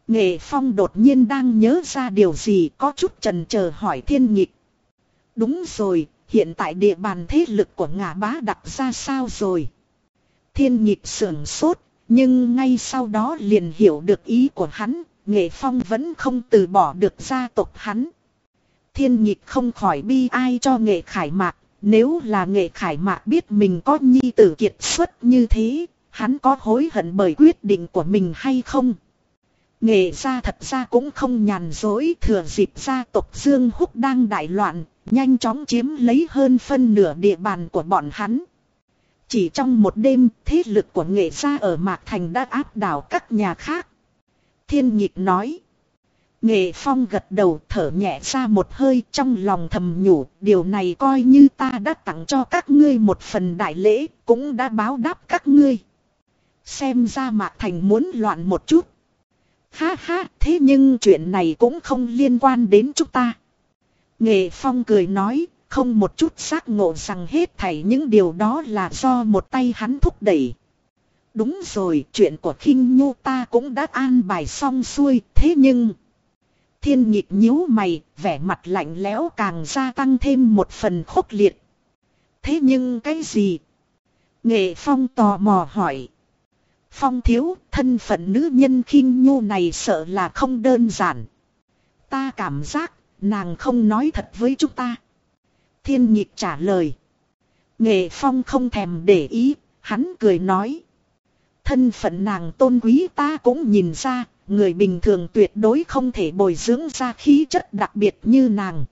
Nghệ Phong đột nhiên đang nhớ ra điều gì có chút trần chờ hỏi thiên nhịp. Đúng rồi, hiện tại địa bàn thế lực của ngã bá đặt ra sao rồi? Thiên nhịp sưởng sốt, nhưng ngay sau đó liền hiểu được ý của hắn, Nghệ Phong vẫn không từ bỏ được gia tộc hắn. Thiên nhịp không khỏi bi ai cho Nghệ Khải Mạc, nếu là Nghệ Khải Mạc biết mình có nhi tử kiệt xuất như thế, hắn có hối hận bởi quyết định của mình hay không? Nghệ gia thật ra cũng không nhàn dối thừa dịp gia tộc Dương Húc đang đại loạn, nhanh chóng chiếm lấy hơn phân nửa địa bàn của bọn hắn. Chỉ trong một đêm, thế lực của nghệ gia ở Mạc Thành đã áp đảo các nhà khác. Thiên nhịp nói. Nghệ Phong gật đầu thở nhẹ ra một hơi trong lòng thầm nhủ, điều này coi như ta đã tặng cho các ngươi một phần đại lễ, cũng đã báo đáp các ngươi. Xem ra Mạc Thành muốn loạn một chút. Ha ha, thế nhưng chuyện này cũng không liên quan đến chúng ta. Nghệ Phong cười nói, không một chút giác ngộ rằng hết thảy những điều đó là do một tay hắn thúc đẩy. Đúng rồi, chuyện của khinh nhu ta cũng đã an bài xong xuôi, thế nhưng... Thiên nhịp nhíu mày, vẻ mặt lạnh lẽo càng gia tăng thêm một phần khốc liệt. Thế nhưng cái gì? Nghệ Phong tò mò hỏi. Phong thiếu, thân phận nữ nhân khinh nhu này sợ là không đơn giản. Ta cảm giác, nàng không nói thật với chúng ta. Thiên nhịp trả lời. Nghệ Phong không thèm để ý, hắn cười nói. Thân phận nàng tôn quý ta cũng nhìn ra, người bình thường tuyệt đối không thể bồi dưỡng ra khí chất đặc biệt như nàng.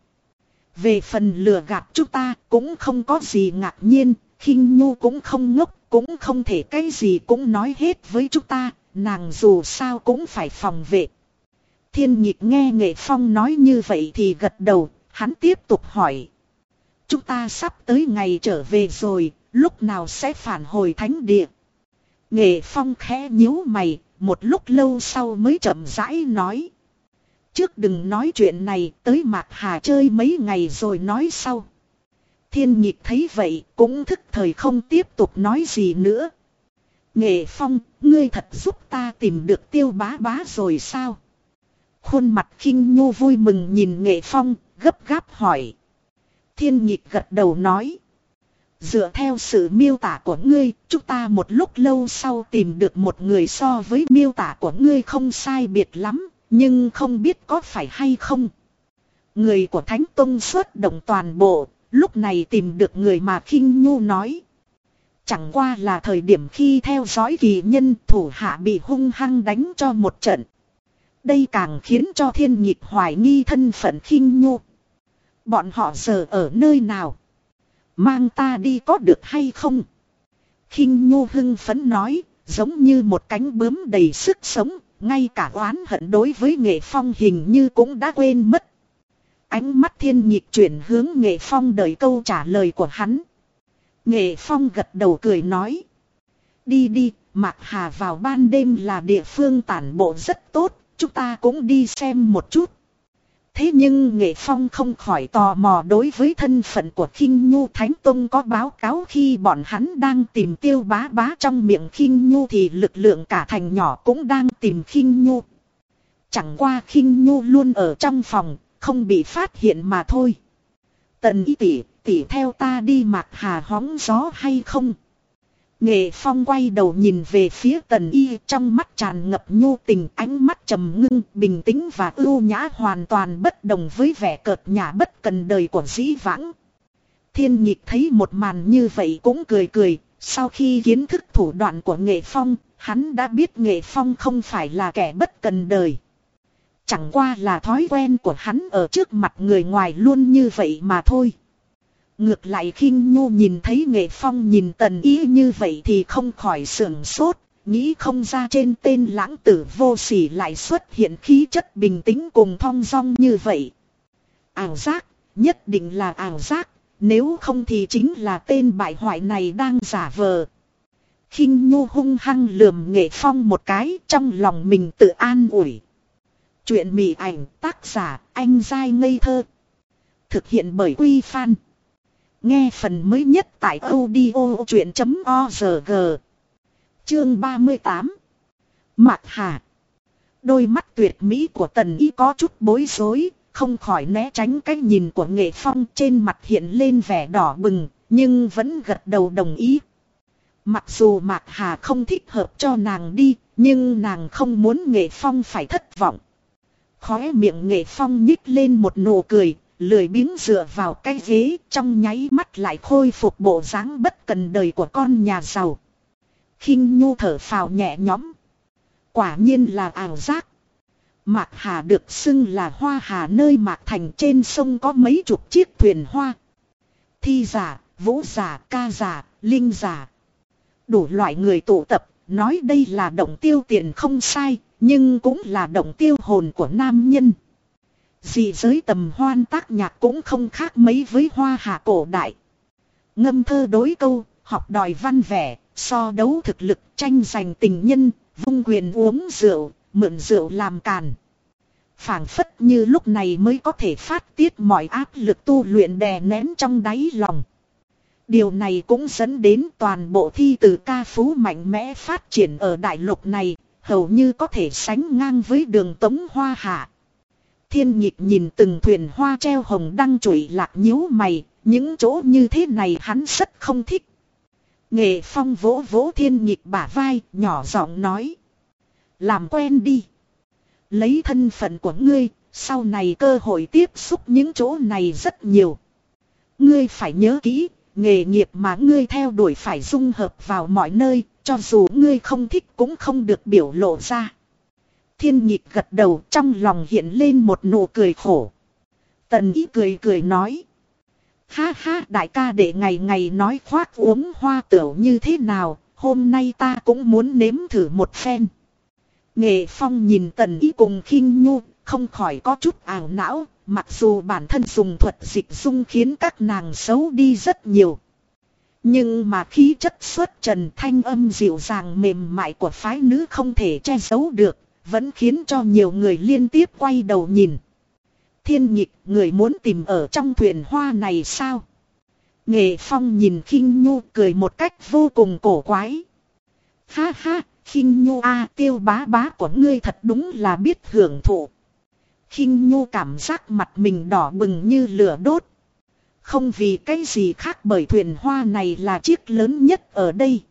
Về phần lừa gạt chúng ta cũng không có gì ngạc nhiên, khinh nhu cũng không ngốc, cũng không thể cái gì cũng nói hết với chúng ta, nàng dù sao cũng phải phòng vệ. Thiên nhịp nghe nghệ phong nói như vậy thì gật đầu, hắn tiếp tục hỏi. Chúng ta sắp tới ngày trở về rồi, lúc nào sẽ phản hồi thánh địa? Nghệ phong khẽ nhíu mày, một lúc lâu sau mới chậm rãi nói. Trước đừng nói chuyện này, tới Mạc Hà chơi mấy ngày rồi nói sau. Thiên nhịp thấy vậy, cũng thức thời không tiếp tục nói gì nữa. Nghệ Phong, ngươi thật giúp ta tìm được tiêu bá bá rồi sao? Khuôn mặt khinh nhu vui mừng nhìn Nghệ Phong, gấp gáp hỏi. Thiên nhịp gật đầu nói. Dựa theo sự miêu tả của ngươi, chúng ta một lúc lâu sau tìm được một người so với miêu tả của ngươi không sai biệt lắm, nhưng không biết có phải hay không. Người của Thánh Tông xuất động toàn bộ, lúc này tìm được người mà khinh nhu nói. Chẳng qua là thời điểm khi theo dõi kỳ nhân thủ hạ bị hung hăng đánh cho một trận. Đây càng khiến cho thiên nhịp hoài nghi thân phận khinh nhu. Bọn họ giờ ở nơi nào? Mang ta đi có được hay không? khinh nhu hưng phấn nói, giống như một cánh bướm đầy sức sống, ngay cả oán hận đối với nghệ phong hình như cũng đã quên mất. Ánh mắt thiên nhịp chuyển hướng nghệ phong đợi câu trả lời của hắn. Nghệ phong gật đầu cười nói. Đi đi, Mạc Hà vào ban đêm là địa phương tản bộ rất tốt, chúng ta cũng đi xem một chút. Thế nhưng Nghệ Phong không khỏi tò mò đối với thân phận của khinh Nhu Thánh Tông có báo cáo khi bọn hắn đang tìm tiêu bá bá trong miệng khinh Nhu thì lực lượng cả thành nhỏ cũng đang tìm khinh Nhu. Chẳng qua khinh Nhu luôn ở trong phòng, không bị phát hiện mà thôi. Tần y tỷ, tỷ theo ta đi mặc hà hóng gió hay không? Nghệ Phong quay đầu nhìn về phía tần y trong mắt tràn ngập nhu tình ánh mắt trầm ngưng bình tĩnh và ưu nhã hoàn toàn bất đồng với vẻ cợt nhả bất cần đời của dĩ vãng. Thiên nhịp thấy một màn như vậy cũng cười cười, sau khi kiến thức thủ đoạn của Nghệ Phong, hắn đã biết Nghệ Phong không phải là kẻ bất cần đời. Chẳng qua là thói quen của hắn ở trước mặt người ngoài luôn như vậy mà thôi. Ngược lại khinh nhu nhìn thấy nghệ phong nhìn tần ý như vậy thì không khỏi sưởng sốt, nghĩ không ra trên tên lãng tử vô sỉ lại xuất hiện khí chất bình tĩnh cùng thong dong như vậy. Ảo giác, nhất định là ảo giác, nếu không thì chính là tên bại hoại này đang giả vờ. khinh nhu hung hăng lườm nghệ phong một cái trong lòng mình tự an ủi. Chuyện mị ảnh tác giả anh dai ngây thơ. Thực hiện bởi Quy Phan. Nghe phần mới nhất tại audio.org Chương 38. Mạc Hà. Đôi mắt tuyệt mỹ của tần y có chút bối rối, không khỏi né tránh cái nhìn của nghệ phong trên mặt hiện lên vẻ đỏ bừng, nhưng vẫn gật đầu đồng ý. Mặc dù Mạc Hà không thích hợp cho nàng đi, nhưng nàng không muốn nghệ phong phải thất vọng. Khóe miệng nghệ phong nhích lên một nụ cười, lười biếng dựa vào cái ghế trong nháy mắt lại khôi phục bộ dáng bất cần đời của con nhà giàu. khinh nhu thở phào nhẹ nhõm. Quả nhiên là ảo giác. Mạc Hà được xưng là hoa hà nơi Mạc Thành trên sông có mấy chục chiếc thuyền hoa. Thi giả, vũ giả, ca giả, linh giả. Đủ loại người tụ tập, nói đây là động tiêu tiền không sai, nhưng cũng là động tiêu hồn của nam nhân. Dị giới tầm hoan tác nhạc cũng không khác mấy với hoa hạ cổ đại. Ngâm thơ đối câu, học đòi văn vẻ, so đấu thực lực tranh giành tình nhân, vung quyền uống rượu, mượn rượu làm càn. phảng phất như lúc này mới có thể phát tiết mọi áp lực tu luyện đè nén trong đáy lòng. Điều này cũng dẫn đến toàn bộ thi từ ca phú mạnh mẽ phát triển ở đại lục này, hầu như có thể sánh ngang với đường tống hoa hạ. Thiên nhịp nhìn từng thuyền hoa treo hồng đăng trụi lạc nhíu mày, những chỗ như thế này hắn rất không thích. Nghệ phong vỗ vỗ thiên nhịp bả vai, nhỏ giọng nói. Làm quen đi. Lấy thân phận của ngươi, sau này cơ hội tiếp xúc những chỗ này rất nhiều. Ngươi phải nhớ kỹ, nghề nghiệp mà ngươi theo đuổi phải dung hợp vào mọi nơi, cho dù ngươi không thích cũng không được biểu lộ ra. Thiên nhịp gật đầu trong lòng hiện lên một nụ cười khổ. Tần ý cười cười nói. Ha ha đại ca để ngày ngày nói khoác uống hoa tửu như thế nào, hôm nay ta cũng muốn nếm thử một phen. Nghệ phong nhìn tần ý cùng khinh nhu, không khỏi có chút ảo não, mặc dù bản thân dùng thuật dịch dung khiến các nàng xấu đi rất nhiều. Nhưng mà khí chất xuất trần thanh âm dịu dàng mềm mại của phái nữ không thể che giấu được, vẫn khiến cho nhiều người liên tiếp quay đầu nhìn. Thiên nhịp người muốn tìm ở trong thuyền hoa này sao? Nghệ phong nhìn khinh nhu cười một cách vô cùng cổ quái. Ha ha, khinh nhu a tiêu bá bá của ngươi thật đúng là biết hưởng thụ. khinh nhu cảm giác mặt mình đỏ bừng như lửa đốt. Không vì cái gì khác bởi thuyền hoa này là chiếc lớn nhất ở đây.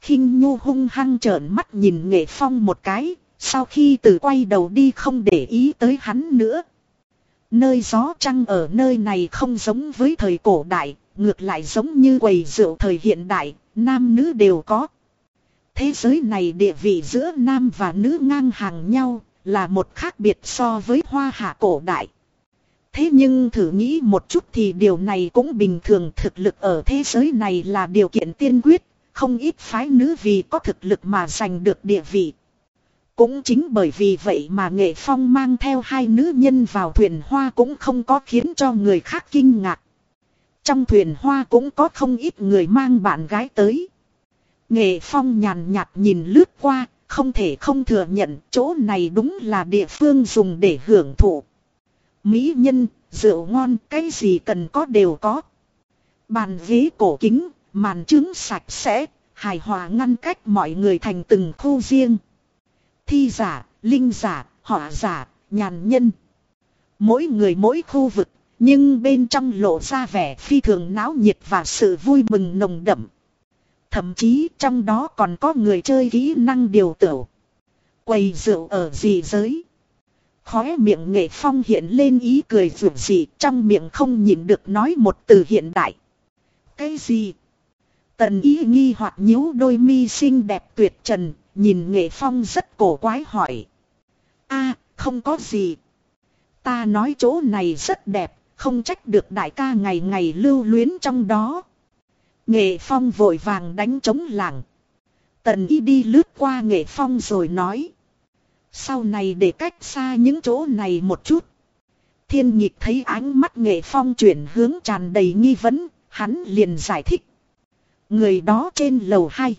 khinh nhu hung hăng trợn mắt nhìn nghệ phong một cái, sau khi từ quay đầu đi không để ý tới hắn nữa. Nơi gió trăng ở nơi này không giống với thời cổ đại, ngược lại giống như quầy rượu thời hiện đại, nam nữ đều có. Thế giới này địa vị giữa nam và nữ ngang hàng nhau, là một khác biệt so với hoa hạ cổ đại. Thế nhưng thử nghĩ một chút thì điều này cũng bình thường thực lực ở thế giới này là điều kiện tiên quyết, không ít phái nữ vì có thực lực mà giành được địa vị. Cũng chính bởi vì vậy mà nghệ phong mang theo hai nữ nhân vào thuyền hoa cũng không có khiến cho người khác kinh ngạc. Trong thuyền hoa cũng có không ít người mang bạn gái tới. Nghệ phong nhàn nhạt nhìn lướt qua, không thể không thừa nhận chỗ này đúng là địa phương dùng để hưởng thụ. Mỹ nhân, rượu ngon, cái gì cần có đều có. Bàn ghế cổ kính, màn trứng sạch sẽ, hài hòa ngăn cách mọi người thành từng khu riêng thi giả, linh giả, họ giả, nhàn nhân. Mỗi người mỗi khu vực, nhưng bên trong lộ ra vẻ phi thường náo nhiệt và sự vui mừng nồng đậm. Thậm chí trong đó còn có người chơi kỹ năng điều tửu. Quầy rượu ở dị giới. Khóe miệng nghệ phong hiện lên ý cười rượu dị trong miệng không nhịn được nói một từ hiện đại. Cái gì? Tần ý nghi hoặc nhíu đôi mi xinh đẹp tuyệt trần, nhìn nghệ phong rất cổ quái hỏi. a không có gì. Ta nói chỗ này rất đẹp, không trách được đại ca ngày ngày lưu luyến trong đó. Nghệ phong vội vàng đánh trống làng. Tần y đi lướt qua nghệ phong rồi nói. Sau này để cách xa những chỗ này một chút. Thiên nhịp thấy ánh mắt nghệ phong chuyển hướng tràn đầy nghi vấn, hắn liền giải thích. Người đó trên lầu 2.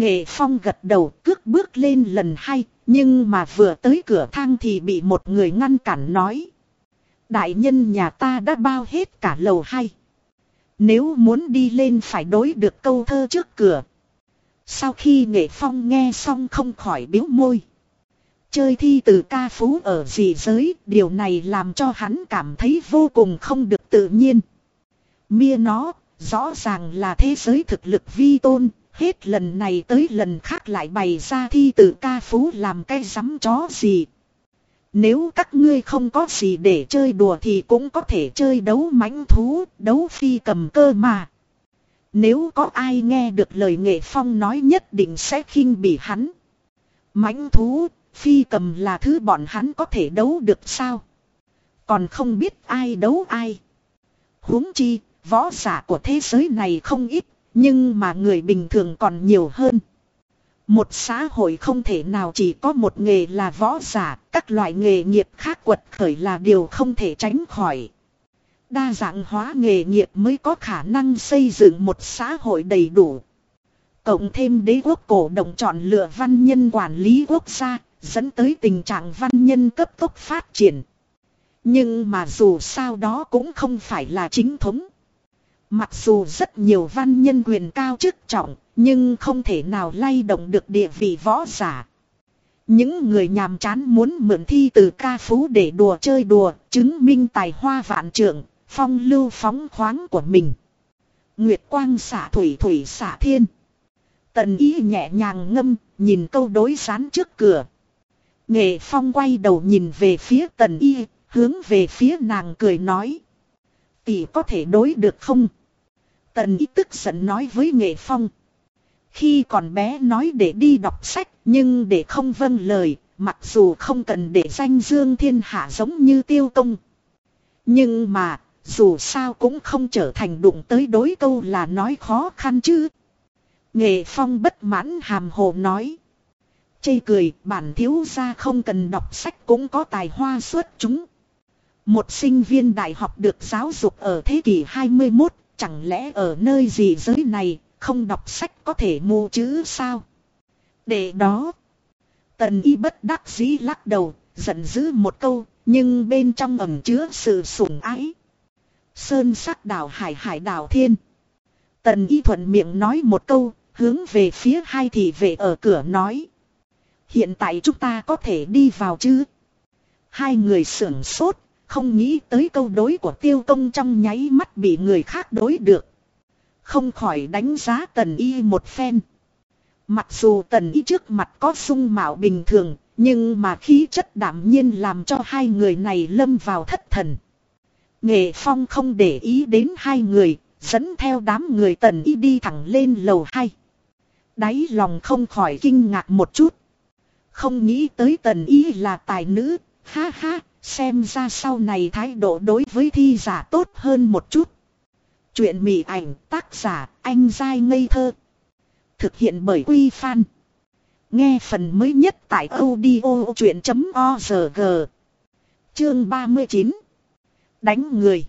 Nghệ Phong gật đầu cước bước lên lần hai, nhưng mà vừa tới cửa thang thì bị một người ngăn cản nói. Đại nhân nhà ta đã bao hết cả lầu hai. Nếu muốn đi lên phải đối được câu thơ trước cửa. Sau khi Nghệ Phong nghe xong không khỏi biếu môi. Chơi thi từ ca phú ở dị giới, điều này làm cho hắn cảm thấy vô cùng không được tự nhiên. Mia nó, rõ ràng là thế giới thực lực vi tôn, Hết lần này tới lần khác lại bày ra thi tử ca phú làm cái rắm chó gì. Nếu các ngươi không có gì để chơi đùa thì cũng có thể chơi đấu mãnh thú, đấu phi cầm cơ mà. Nếu có ai nghe được lời nghệ phong nói nhất định sẽ khinh bỉ hắn. Mãnh thú, phi cầm là thứ bọn hắn có thể đấu được sao? Còn không biết ai đấu ai. huống chi, võ giả của thế giới này không ít, nhưng mà người bình thường còn nhiều hơn. Một xã hội không thể nào chỉ có một nghề là võ giả, các loại nghề nghiệp khác quật khởi là điều không thể tránh khỏi. Đa dạng hóa nghề nghiệp mới có khả năng xây dựng một xã hội đầy đủ. Cộng thêm đế quốc cổ động chọn lựa văn nhân quản lý quốc gia, dẫn tới tình trạng văn nhân cấp tốc phát triển. Nhưng mà dù sao đó cũng không phải là chính thống. Mặc dù rất nhiều văn nhân quyền cao chức trọng, nhưng không thể nào lay động được địa vị võ giả. Những người nhàm chán muốn mượn thi từ ca phú để đùa chơi đùa, chứng minh tài hoa vạn trượng, phong lưu phóng khoáng của mình. Nguyệt quang xả thủy thủy xả thiên. Tần ý nhẹ nhàng ngâm, nhìn câu đối sán trước cửa. Nghệ phong quay đầu nhìn về phía tần y, hướng về phía nàng cười nói. Tỷ có thể đối được không? Tần ý tức giận nói với nghệ phong. Khi còn bé nói để đi đọc sách nhưng để không vâng lời, mặc dù không cần để danh dương thiên hạ giống như tiêu công. Nhưng mà, dù sao cũng không trở thành đụng tới đối câu là nói khó khăn chứ. Nghệ phong bất mãn hàm hồ nói. Chê cười, bản thiếu gia không cần đọc sách cũng có tài hoa xuất chúng. Một sinh viên đại học được giáo dục ở thế kỷ 21, chẳng lẽ ở nơi gì giới này, không đọc sách có thể mù chữ sao? Để đó, tần y bất đắc dĩ lắc đầu, giận dữ một câu, nhưng bên trong ẩm chứa sự sủng ái. Sơn sắc đảo hải hải đảo thiên. Tần y thuận miệng nói một câu, hướng về phía hai thị vệ ở cửa nói. Hiện tại chúng ta có thể đi vào chứ? Hai người sưởng sốt, không nghĩ tới câu đối của tiêu công trong nháy mắt bị người khác đối được. Không khỏi đánh giá tần y một phen. Mặc dù tần y trước mặt có sung mạo bình thường, nhưng mà khí chất đảm nhiên làm cho hai người này lâm vào thất thần. Nghệ Phong không để ý đến hai người, dẫn theo đám người tần y đi thẳng lên lầu hai. Đáy lòng không khỏi kinh ngạc một chút. Không nghĩ tới tần y là tài nữ, ha ha, xem ra sau này thái độ đối với thi giả tốt hơn một chút. Chuyện mị ảnh tác giả anh dai ngây thơ. Thực hiện bởi Quy Phan. Nghe phần mới nhất tại audio chuyện.org. Chương 39. Đánh người.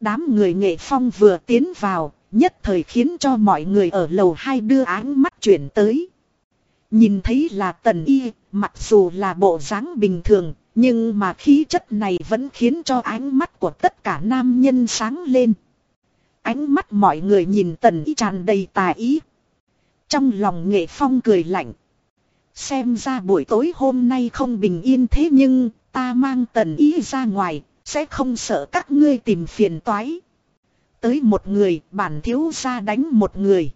Đám người nghệ phong vừa tiến vào, nhất thời khiến cho mọi người ở lầu hai đưa áng mắt chuyển tới. Nhìn thấy là tần y, mặc dù là bộ dáng bình thường, nhưng mà khí chất này vẫn khiến cho ánh mắt của tất cả nam nhân sáng lên. Ánh mắt mọi người nhìn tần y tràn đầy tà ý. Trong lòng nghệ phong cười lạnh. Xem ra buổi tối hôm nay không bình yên thế nhưng ta mang tần y ra ngoài, sẽ không sợ các ngươi tìm phiền toái. Tới một người, bản thiếu ra đánh một người.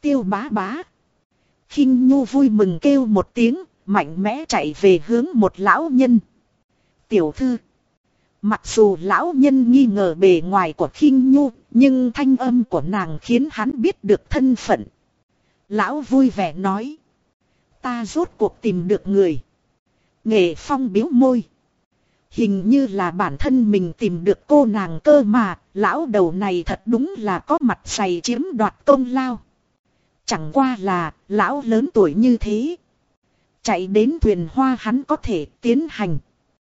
Tiêu bá bá. khinh Nhu vui mừng kêu một tiếng, mạnh mẽ chạy về hướng một lão nhân. Tiểu thư. Mặc dù lão nhân nghi ngờ bề ngoài của khinh Nhu, nhưng thanh âm của nàng khiến hắn biết được thân phận. Lão vui vẻ nói. Ta rốt cuộc tìm được người. Nghệ phong biếu môi. Hình như là bản thân mình tìm được cô nàng cơ mà, lão đầu này thật đúng là có mặt dày chiếm đoạt công lao. Chẳng qua là, lão lớn tuổi như thế. Chạy đến thuyền hoa hắn có thể tiến hành.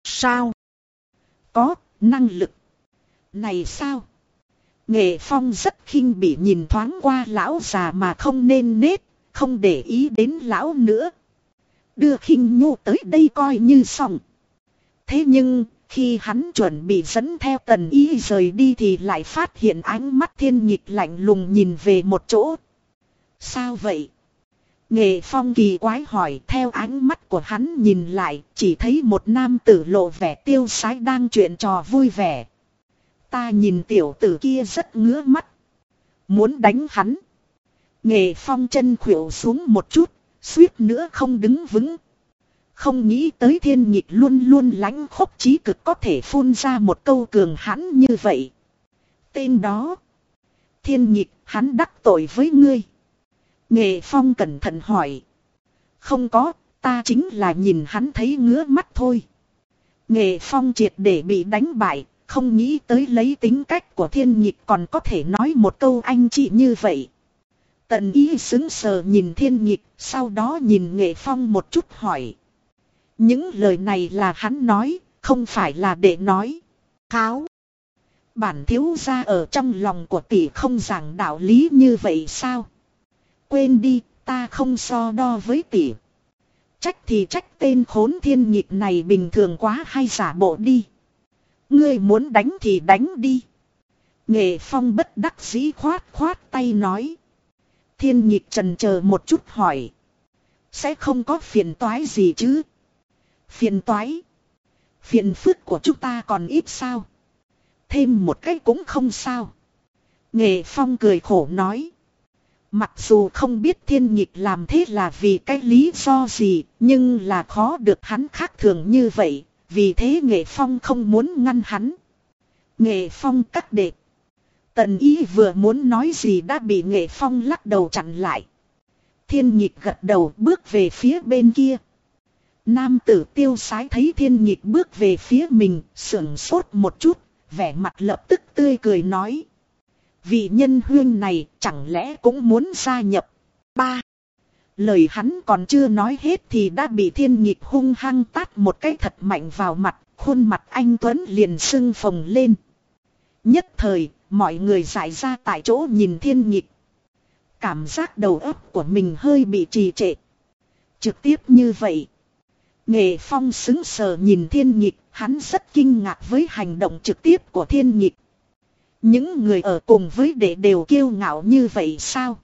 Sao? Có, năng lực. Này sao? Nghệ phong rất khinh bị nhìn thoáng qua lão già mà không nên nết, không để ý đến lão nữa. Đưa khinh nhu tới đây coi như xong. Thế nhưng, khi hắn chuẩn bị dẫn theo tần ý rời đi thì lại phát hiện ánh mắt thiên nhịch lạnh lùng nhìn về một chỗ. Sao vậy? Nghệ phong kỳ quái hỏi theo ánh mắt của hắn nhìn lại chỉ thấy một nam tử lộ vẻ tiêu sái đang chuyện trò vui vẻ. Ta nhìn tiểu tử kia rất ngứa mắt. Muốn đánh hắn. Nghệ phong chân khuỵu xuống một chút, suýt nữa không đứng vững. Không nghĩ tới thiên nhịp luôn luôn lãnh khốc chí cực có thể phun ra một câu cường hãn như vậy. Tên đó. Thiên nhịp hắn đắc tội với ngươi. Nghệ phong cẩn thận hỏi. Không có, ta chính là nhìn hắn thấy ngứa mắt thôi. Nghệ phong triệt để bị đánh bại, không nghĩ tới lấy tính cách của thiên nhịp còn có thể nói một câu anh chị như vậy. Tần ý xứng sờ nhìn thiên nhịp, sau đó nhìn nghệ phong một chút hỏi. Những lời này là hắn nói, không phải là để nói. Kháo. Bản thiếu ra ở trong lòng của tỷ không giảng đạo lý như vậy sao? Quên đi, ta không so đo với tỷ. Trách thì trách tên khốn thiên nhịp này bình thường quá hay giả bộ đi. Ngươi muốn đánh thì đánh đi. Nghệ phong bất đắc dĩ khoát khoát tay nói. Thiên nhịp trần chờ một chút hỏi. Sẽ không có phiền toái gì chứ? Phiền toái. Phiền phức của chúng ta còn ít sao? Thêm một cái cũng không sao. Nghệ phong cười khổ nói. Mặc dù không biết thiên nhịp làm thế là vì cái lý do gì, nhưng là khó được hắn khác thường như vậy, vì thế nghệ phong không muốn ngăn hắn. Nghệ phong cắt đệ. Tần ý vừa muốn nói gì đã bị nghệ phong lắc đầu chặn lại. Thiên nhịp gật đầu bước về phía bên kia. Nam tử tiêu sái thấy thiên nhịp bước về phía mình, sưởng sốt một chút, vẻ mặt lập tức tươi cười nói. Vị nhân huyên này chẳng lẽ cũng muốn gia nhập. Ba. Lời hắn còn chưa nói hết thì đã bị thiên nhịp hung hăng tát một cái thật mạnh vào mặt, khuôn mặt anh Tuấn liền sưng phồng lên. Nhất thời, mọi người giải ra tại chỗ nhìn thiên nhịp. Cảm giác đầu óc của mình hơi bị trì trệ. Trực tiếp như vậy. Nghệ Phong xứng sờ nhìn thiên nhịp, hắn rất kinh ngạc với hành động trực tiếp của thiên nhịp. Những người ở cùng với đệ đều kiêu ngạo như vậy sao?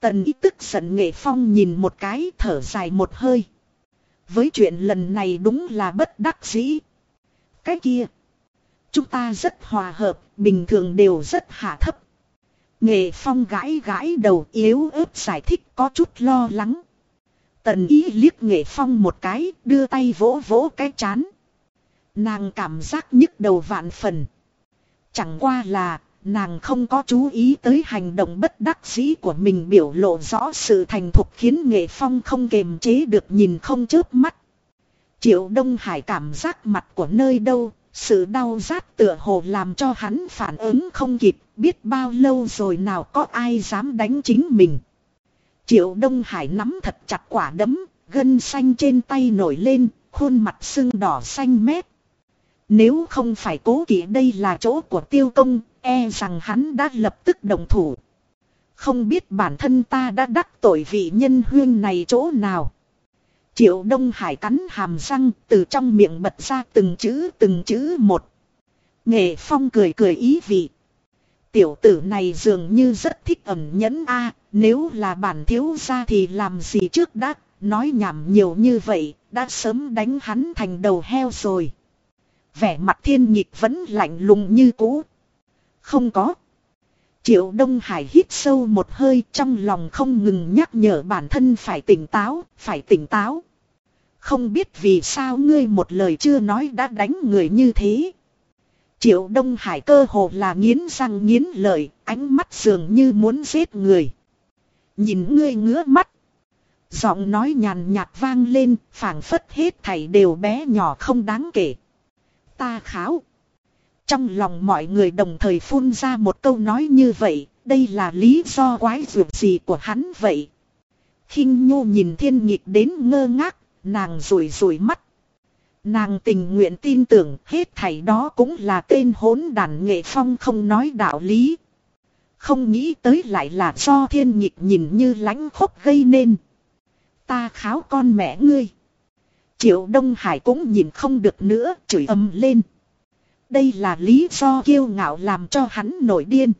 Tần ý tức giận Nghệ Phong nhìn một cái thở dài một hơi. Với chuyện lần này đúng là bất đắc dĩ. Cái kia. Chúng ta rất hòa hợp, bình thường đều rất hạ thấp. Nghệ Phong gãi gãi đầu yếu ớt giải thích có chút lo lắng. Tần ý liếc Nghệ Phong một cái, đưa tay vỗ vỗ cái chán. Nàng cảm giác nhức đầu vạn phần. Chẳng qua là, nàng không có chú ý tới hành động bất đắc dĩ của mình biểu lộ rõ sự thành thục khiến Nghệ Phong không kềm chế được nhìn không chớp mắt. Triệu Đông Hải cảm giác mặt của nơi đâu, sự đau rát tựa hồ làm cho hắn phản ứng không kịp, biết bao lâu rồi nào có ai dám đánh chính mình. Triệu Đông Hải nắm thật chặt quả đấm, gân xanh trên tay nổi lên, khuôn mặt sưng đỏ xanh mét. Nếu không phải cố kỵ đây là chỗ của tiêu công, e rằng hắn đã lập tức đồng thủ. Không biết bản thân ta đã đắc tội vị nhân huyên này chỗ nào. Triệu Đông Hải cắn hàm răng từ trong miệng bật ra từng chữ từng chữ một. Nghệ Phong cười cười ý vị. Tiểu tử này dường như rất thích ẩn nhẫn a nếu là bản thiếu ra thì làm gì trước đã, nói nhảm nhiều như vậy, đã sớm đánh hắn thành đầu heo rồi. Vẻ mặt thiên nhịp vẫn lạnh lùng như cũ. Không có. Triệu Đông Hải hít sâu một hơi trong lòng không ngừng nhắc nhở bản thân phải tỉnh táo, phải tỉnh táo. Không biết vì sao ngươi một lời chưa nói đã đánh người như thế. Triệu Đông Hải cơ hồ là nghiến răng nghiến lợi, ánh mắt dường như muốn giết người. Nhìn ngươi ngứa mắt. Giọng nói nhàn nhạt vang lên, phảng phất hết thảy đều bé nhỏ không đáng kể. Ta kháo. Trong lòng mọi người đồng thời phun ra một câu nói như vậy, đây là lý do quái dược gì của hắn vậy. khinh nhu nhìn thiên nghịch đến ngơ ngác, nàng rủi rủi mắt. Nàng tình nguyện tin tưởng hết thảy đó cũng là tên hỗn đàn nghệ phong không nói đạo lý. Không nghĩ tới lại là do thiên nghịch nhìn như lánh khốc gây nên. Ta kháo con mẹ ngươi. Triệu Đông Hải cũng nhìn không được nữa, chửi ầm lên. Đây là lý do kiêu ngạo làm cho hắn nổi điên.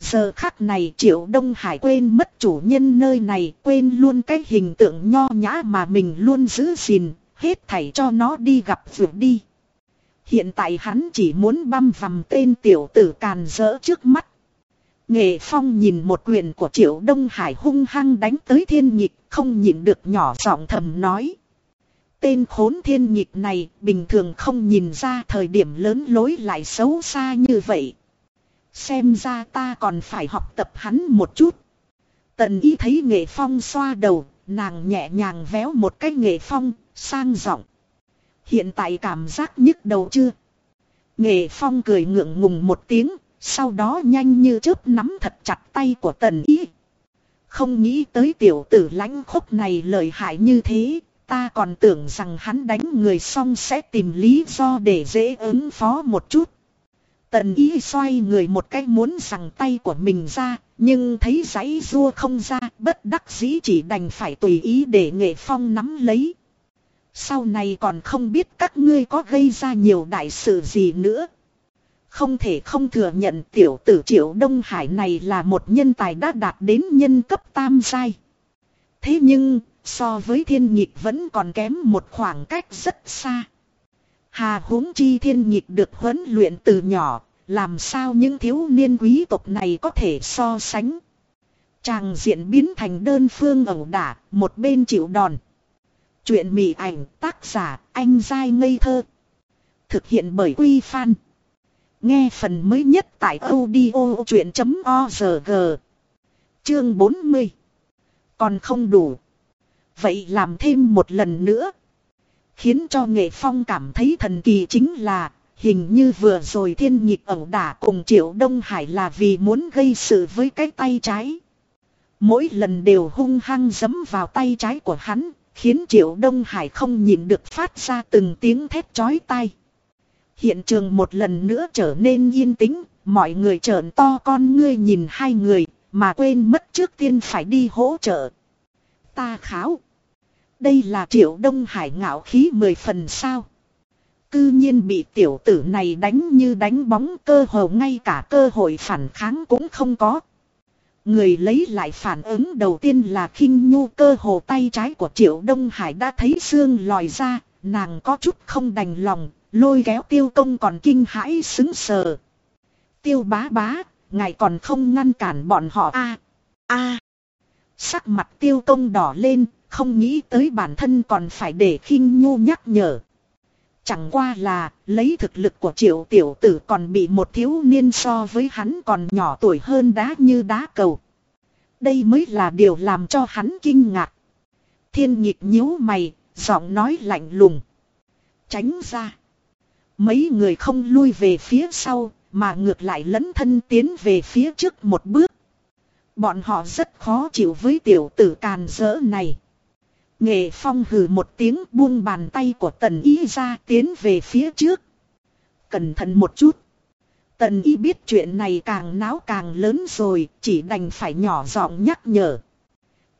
Giờ khắc này Triệu Đông Hải quên mất chủ nhân nơi này, quên luôn cái hình tượng nho nhã mà mình luôn giữ gìn, hết thảy cho nó đi gặp vượt đi. Hiện tại hắn chỉ muốn băm vằm tên tiểu tử càn rỡ trước mắt. Nghệ Phong nhìn một quyền của Triệu Đông Hải hung hăng đánh tới thiên nhịp, không nhịn được nhỏ giọng thầm nói. Tên khốn thiên nhịp này bình thường không nhìn ra thời điểm lớn lối lại xấu xa như vậy. Xem ra ta còn phải học tập hắn một chút. Tần y thấy nghệ phong xoa đầu, nàng nhẹ nhàng véo một cái nghệ phong, sang giọng. Hiện tại cảm giác nhức đầu chưa? Nghệ phong cười ngượng ngùng một tiếng, sau đó nhanh như chớp nắm thật chặt tay của tần y. Không nghĩ tới tiểu tử lãnh khúc này lợi hại như thế, Ta còn tưởng rằng hắn đánh người xong sẽ tìm lý do để dễ ứng phó một chút. Tần ý xoay người một cách muốn rằng tay của mình ra, nhưng thấy giấy rua không ra, bất đắc dĩ chỉ đành phải tùy ý để nghệ phong nắm lấy. Sau này còn không biết các ngươi có gây ra nhiều đại sự gì nữa. Không thể không thừa nhận tiểu tử triệu Đông Hải này là một nhân tài đã đạt đến nhân cấp tam giai. Thế nhưng, so với thiên nhịp vẫn còn kém một khoảng cách rất xa. Hà huống chi thiên nhịp được huấn luyện từ nhỏ, làm sao những thiếu niên quý tộc này có thể so sánh. Chàng diện biến thành đơn phương ẩu đả, một bên chịu đòn. Chuyện mị ảnh tác giả anh dai ngây thơ. Thực hiện bởi Quy Phan. Nghe phần mới nhất tại audio chuyện.org. Chương 40. Còn không đủ. Vậy làm thêm một lần nữa. Khiến cho nghệ phong cảm thấy thần kỳ chính là Hình như vừa rồi thiên nhịp ẩu đả cùng triệu Đông Hải là vì muốn gây sự với cái tay trái. Mỗi lần đều hung hăng giấm vào tay trái của hắn, khiến triệu Đông Hải không nhìn được phát ra từng tiếng thét chói tai. Hiện trường một lần nữa trở nên yên tĩnh, mọi người trợn to con ngươi nhìn hai người, mà quên mất trước tiên phải đi hỗ trợ. Ta kháo. Đây là triệu Đông Hải ngạo khí mười phần sao. Cư nhiên bị tiểu tử này đánh như đánh bóng cơ hồ ngay cả cơ hội phản kháng cũng không có. Người lấy lại phản ứng đầu tiên là khinh nhu cơ hồ tay trái của Triệu Đông Hải đã thấy xương lòi ra, nàng có chút không đành lòng, lôi kéo tiêu công còn kinh hãi xứng sờ. Tiêu bá bá, ngài còn không ngăn cản bọn họ a a Sắc mặt tiêu công đỏ lên, không nghĩ tới bản thân còn phải để khinh nhu nhắc nhở. Chẳng qua là lấy thực lực của triệu tiểu tử còn bị một thiếu niên so với hắn còn nhỏ tuổi hơn đá như đá cầu. Đây mới là điều làm cho hắn kinh ngạc. Thiên nhịp nhíu mày, giọng nói lạnh lùng. Tránh ra. Mấy người không lui về phía sau, mà ngược lại lấn thân tiến về phía trước một bước. Bọn họ rất khó chịu với tiểu tử càn rỡ này. Nghệ phong hừ một tiếng buông bàn tay của tần y ra tiến về phía trước. Cẩn thận một chút. Tần y biết chuyện này càng náo càng lớn rồi, chỉ đành phải nhỏ giọng nhắc nhở.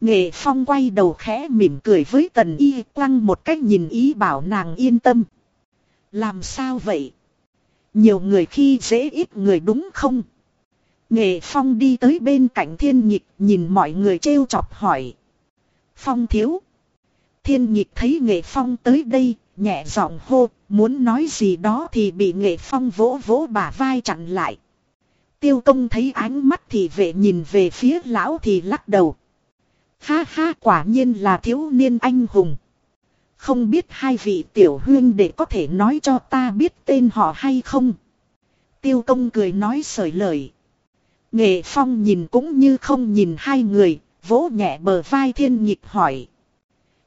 Nghệ phong quay đầu khẽ mỉm cười với tần y quăng một cách nhìn ý bảo nàng yên tâm. Làm sao vậy? Nhiều người khi dễ ít người đúng không? Nghệ phong đi tới bên cạnh thiên nhịp nhìn mọi người trêu chọc hỏi. Phong thiếu. Thiên nhịp thấy nghệ phong tới đây, nhẹ giọng hô, muốn nói gì đó thì bị nghệ phong vỗ vỗ bả vai chặn lại. Tiêu công thấy ánh mắt thì vệ nhìn về phía lão thì lắc đầu. Ha ha quả nhiên là thiếu niên anh hùng. Không biết hai vị tiểu huyên để có thể nói cho ta biết tên họ hay không. Tiêu công cười nói sởi lời. Nghệ phong nhìn cũng như không nhìn hai người, vỗ nhẹ bờ vai thiên nhịp hỏi.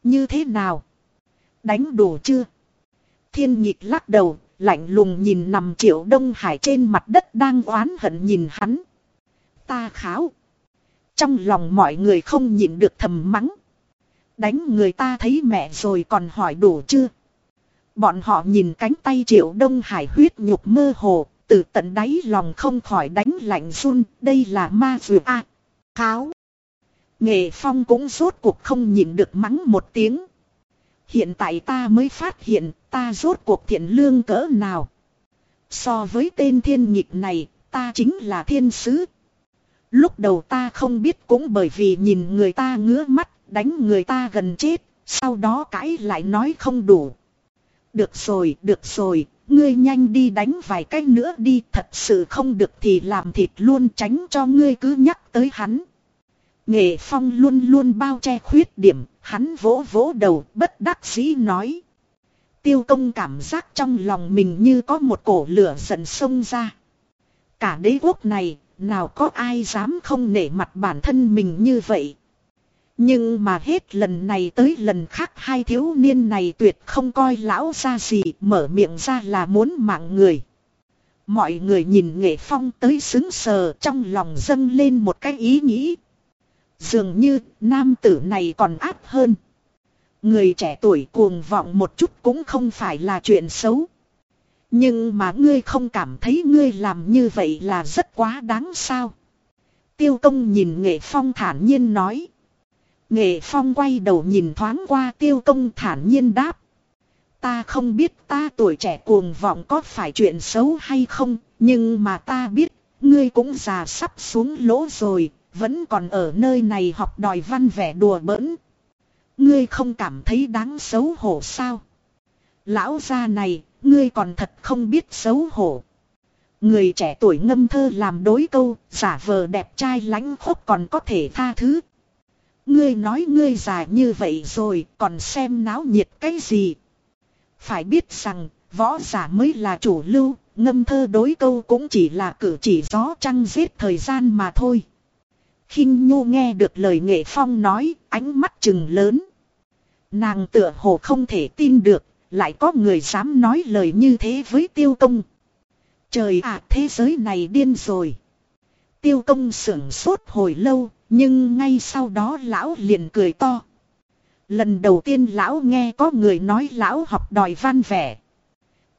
Như thế nào? Đánh đủ chưa? Thiên nhịp lắc đầu, lạnh lùng nhìn nằm triệu Đông Hải trên mặt đất đang oán hận nhìn hắn. Ta kháo. Trong lòng mọi người không nhịn được thầm mắng. Đánh người ta thấy mẹ rồi còn hỏi đủ chưa? Bọn họ nhìn cánh tay triệu Đông Hải huyết nhục mơ hồ, từ tận đáy lòng không khỏi đánh lạnh run, đây là ma vừa a Kháo. Nghệ Phong cũng rốt cuộc không nhịn được mắng một tiếng. Hiện tại ta mới phát hiện ta rốt cuộc thiện lương cỡ nào. So với tên thiên nhịp này, ta chính là thiên sứ. Lúc đầu ta không biết cũng bởi vì nhìn người ta ngứa mắt, đánh người ta gần chết, sau đó cãi lại nói không đủ. Được rồi, được rồi, ngươi nhanh đi đánh vài cái nữa đi, thật sự không được thì làm thịt luôn tránh cho ngươi cứ nhắc tới hắn. Nghệ Phong luôn luôn bao che khuyết điểm, hắn vỗ vỗ đầu bất đắc dĩ nói. Tiêu công cảm giác trong lòng mình như có một cổ lửa giận sông ra. Cả đế quốc này, nào có ai dám không nể mặt bản thân mình như vậy. Nhưng mà hết lần này tới lần khác hai thiếu niên này tuyệt không coi lão ra gì mở miệng ra là muốn mạng người. Mọi người nhìn nghệ phong tới xứng sờ trong lòng dâng lên một cái ý nghĩ Dường như nam tử này còn áp hơn. Người trẻ tuổi cuồng vọng một chút cũng không phải là chuyện xấu. Nhưng mà ngươi không cảm thấy ngươi làm như vậy là rất quá đáng sao. Tiêu công nhìn nghệ phong thản nhiên nói. Nghệ phong quay đầu nhìn thoáng qua tiêu công thản nhiên đáp. Ta không biết ta tuổi trẻ cuồng vọng có phải chuyện xấu hay không, nhưng mà ta biết, ngươi cũng già sắp xuống lỗ rồi, vẫn còn ở nơi này học đòi văn vẻ đùa bỡn. Ngươi không cảm thấy đáng xấu hổ sao? Lão gia này, ngươi còn thật không biết xấu hổ. Người trẻ tuổi ngâm thơ làm đối câu, giả vờ đẹp trai lánh khúc còn có thể tha thứ. Ngươi nói ngươi già như vậy rồi, còn xem náo nhiệt cái gì? Phải biết rằng, võ giả mới là chủ lưu, ngâm thơ đối câu cũng chỉ là cử chỉ gió trăng giết thời gian mà thôi khinh Nhu nghe được lời nghệ phong nói, ánh mắt chừng lớn. Nàng tựa hồ không thể tin được, lại có người dám nói lời như thế với tiêu công. Trời ạ thế giới này điên rồi. Tiêu công sưởng sốt hồi lâu, nhưng ngay sau đó lão liền cười to. Lần đầu tiên lão nghe có người nói lão học đòi văn vẻ.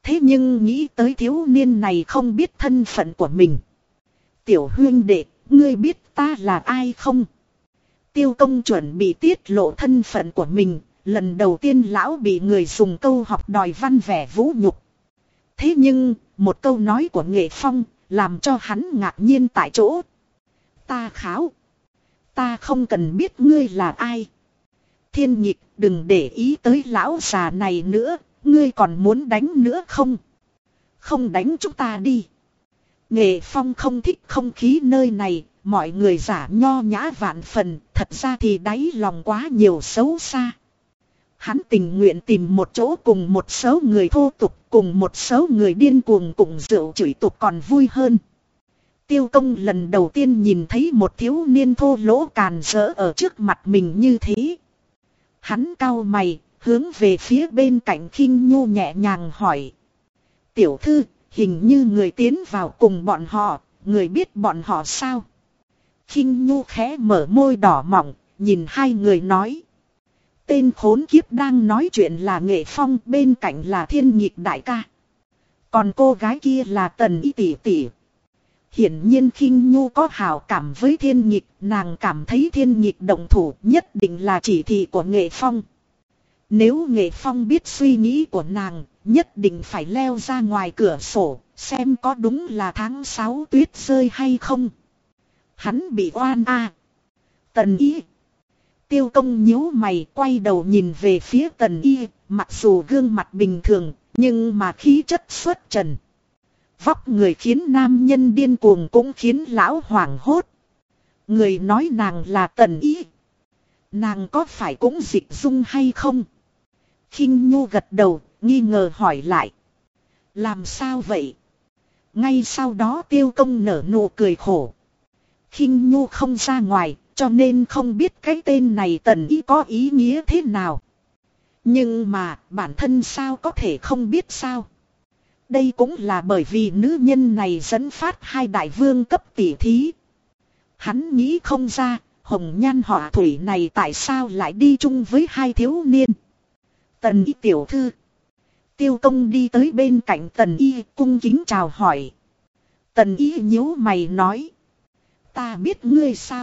Thế nhưng nghĩ tới thiếu niên này không biết thân phận của mình. Tiểu huyên đệ, ngươi biết ta là ai không? Tiêu công chuẩn bị tiết lộ thân phận của mình, lần đầu tiên lão bị người dùng câu học đòi văn vẻ vũ nhục. Thế nhưng, một câu nói của nghệ phong, làm cho hắn ngạc nhiên tại chỗ. Ta kháo. Ta không cần biết ngươi là ai. Thiên nhịp đừng để ý tới lão già này nữa, ngươi còn muốn đánh nữa không? Không đánh chúng ta đi. Nghệ phong không thích không khí nơi này, mọi người giả nho nhã vạn phần, thật ra thì đáy lòng quá nhiều xấu xa. Hắn tình nguyện tìm một chỗ cùng một số người thô tục, cùng một số người điên cuồng cùng rượu chửi tục còn vui hơn. Tiêu công lần đầu tiên nhìn thấy một thiếu niên thô lỗ càn rỡ ở trước mặt mình như thế. Hắn cau mày, hướng về phía bên cạnh khinh nhu nhẹ nhàng hỏi. Tiểu thư, hình như người tiến vào cùng bọn họ, người biết bọn họ sao? khinh nhu khẽ mở môi đỏ mỏng, nhìn hai người nói. Tên khốn kiếp đang nói chuyện là nghệ phong bên cạnh là thiên nhịp đại ca. Còn cô gái kia là tần y tỷ tỷ. Hiển nhiên khinh nhu có hào cảm với thiên nhịp, nàng cảm thấy thiên nhịp động thủ nhất định là chỉ thị của nghệ phong. Nếu nghệ phong biết suy nghĩ của nàng, nhất định phải leo ra ngoài cửa sổ, xem có đúng là tháng 6 tuyết rơi hay không. Hắn bị oan a Tần y. Tiêu công nhíu mày quay đầu nhìn về phía tần y, mặc dù gương mặt bình thường, nhưng mà khí chất xuất trần. Vóc người khiến nam nhân điên cuồng cũng khiến lão hoảng hốt. Người nói nàng là tần y. Nàng có phải cũng dịch dung hay không? Khinh Nhu gật đầu, nghi ngờ hỏi lại. Làm sao vậy? Ngay sau đó tiêu công nở nụ cười khổ. khinh Nhu không ra ngoài, cho nên không biết cái tên này tần ý có ý nghĩa thế nào. Nhưng mà bản thân sao có thể không biết sao. Đây cũng là bởi vì nữ nhân này dẫn phát hai đại vương cấp tỷ thí. Hắn nghĩ không ra, hồng nhan họa thủy này tại sao lại đi chung với hai thiếu niên. Tần y tiểu thư. Tiêu công đi tới bên cạnh tần y, cung kính chào hỏi. Tần y nhíu mày nói. Ta biết ngươi sao.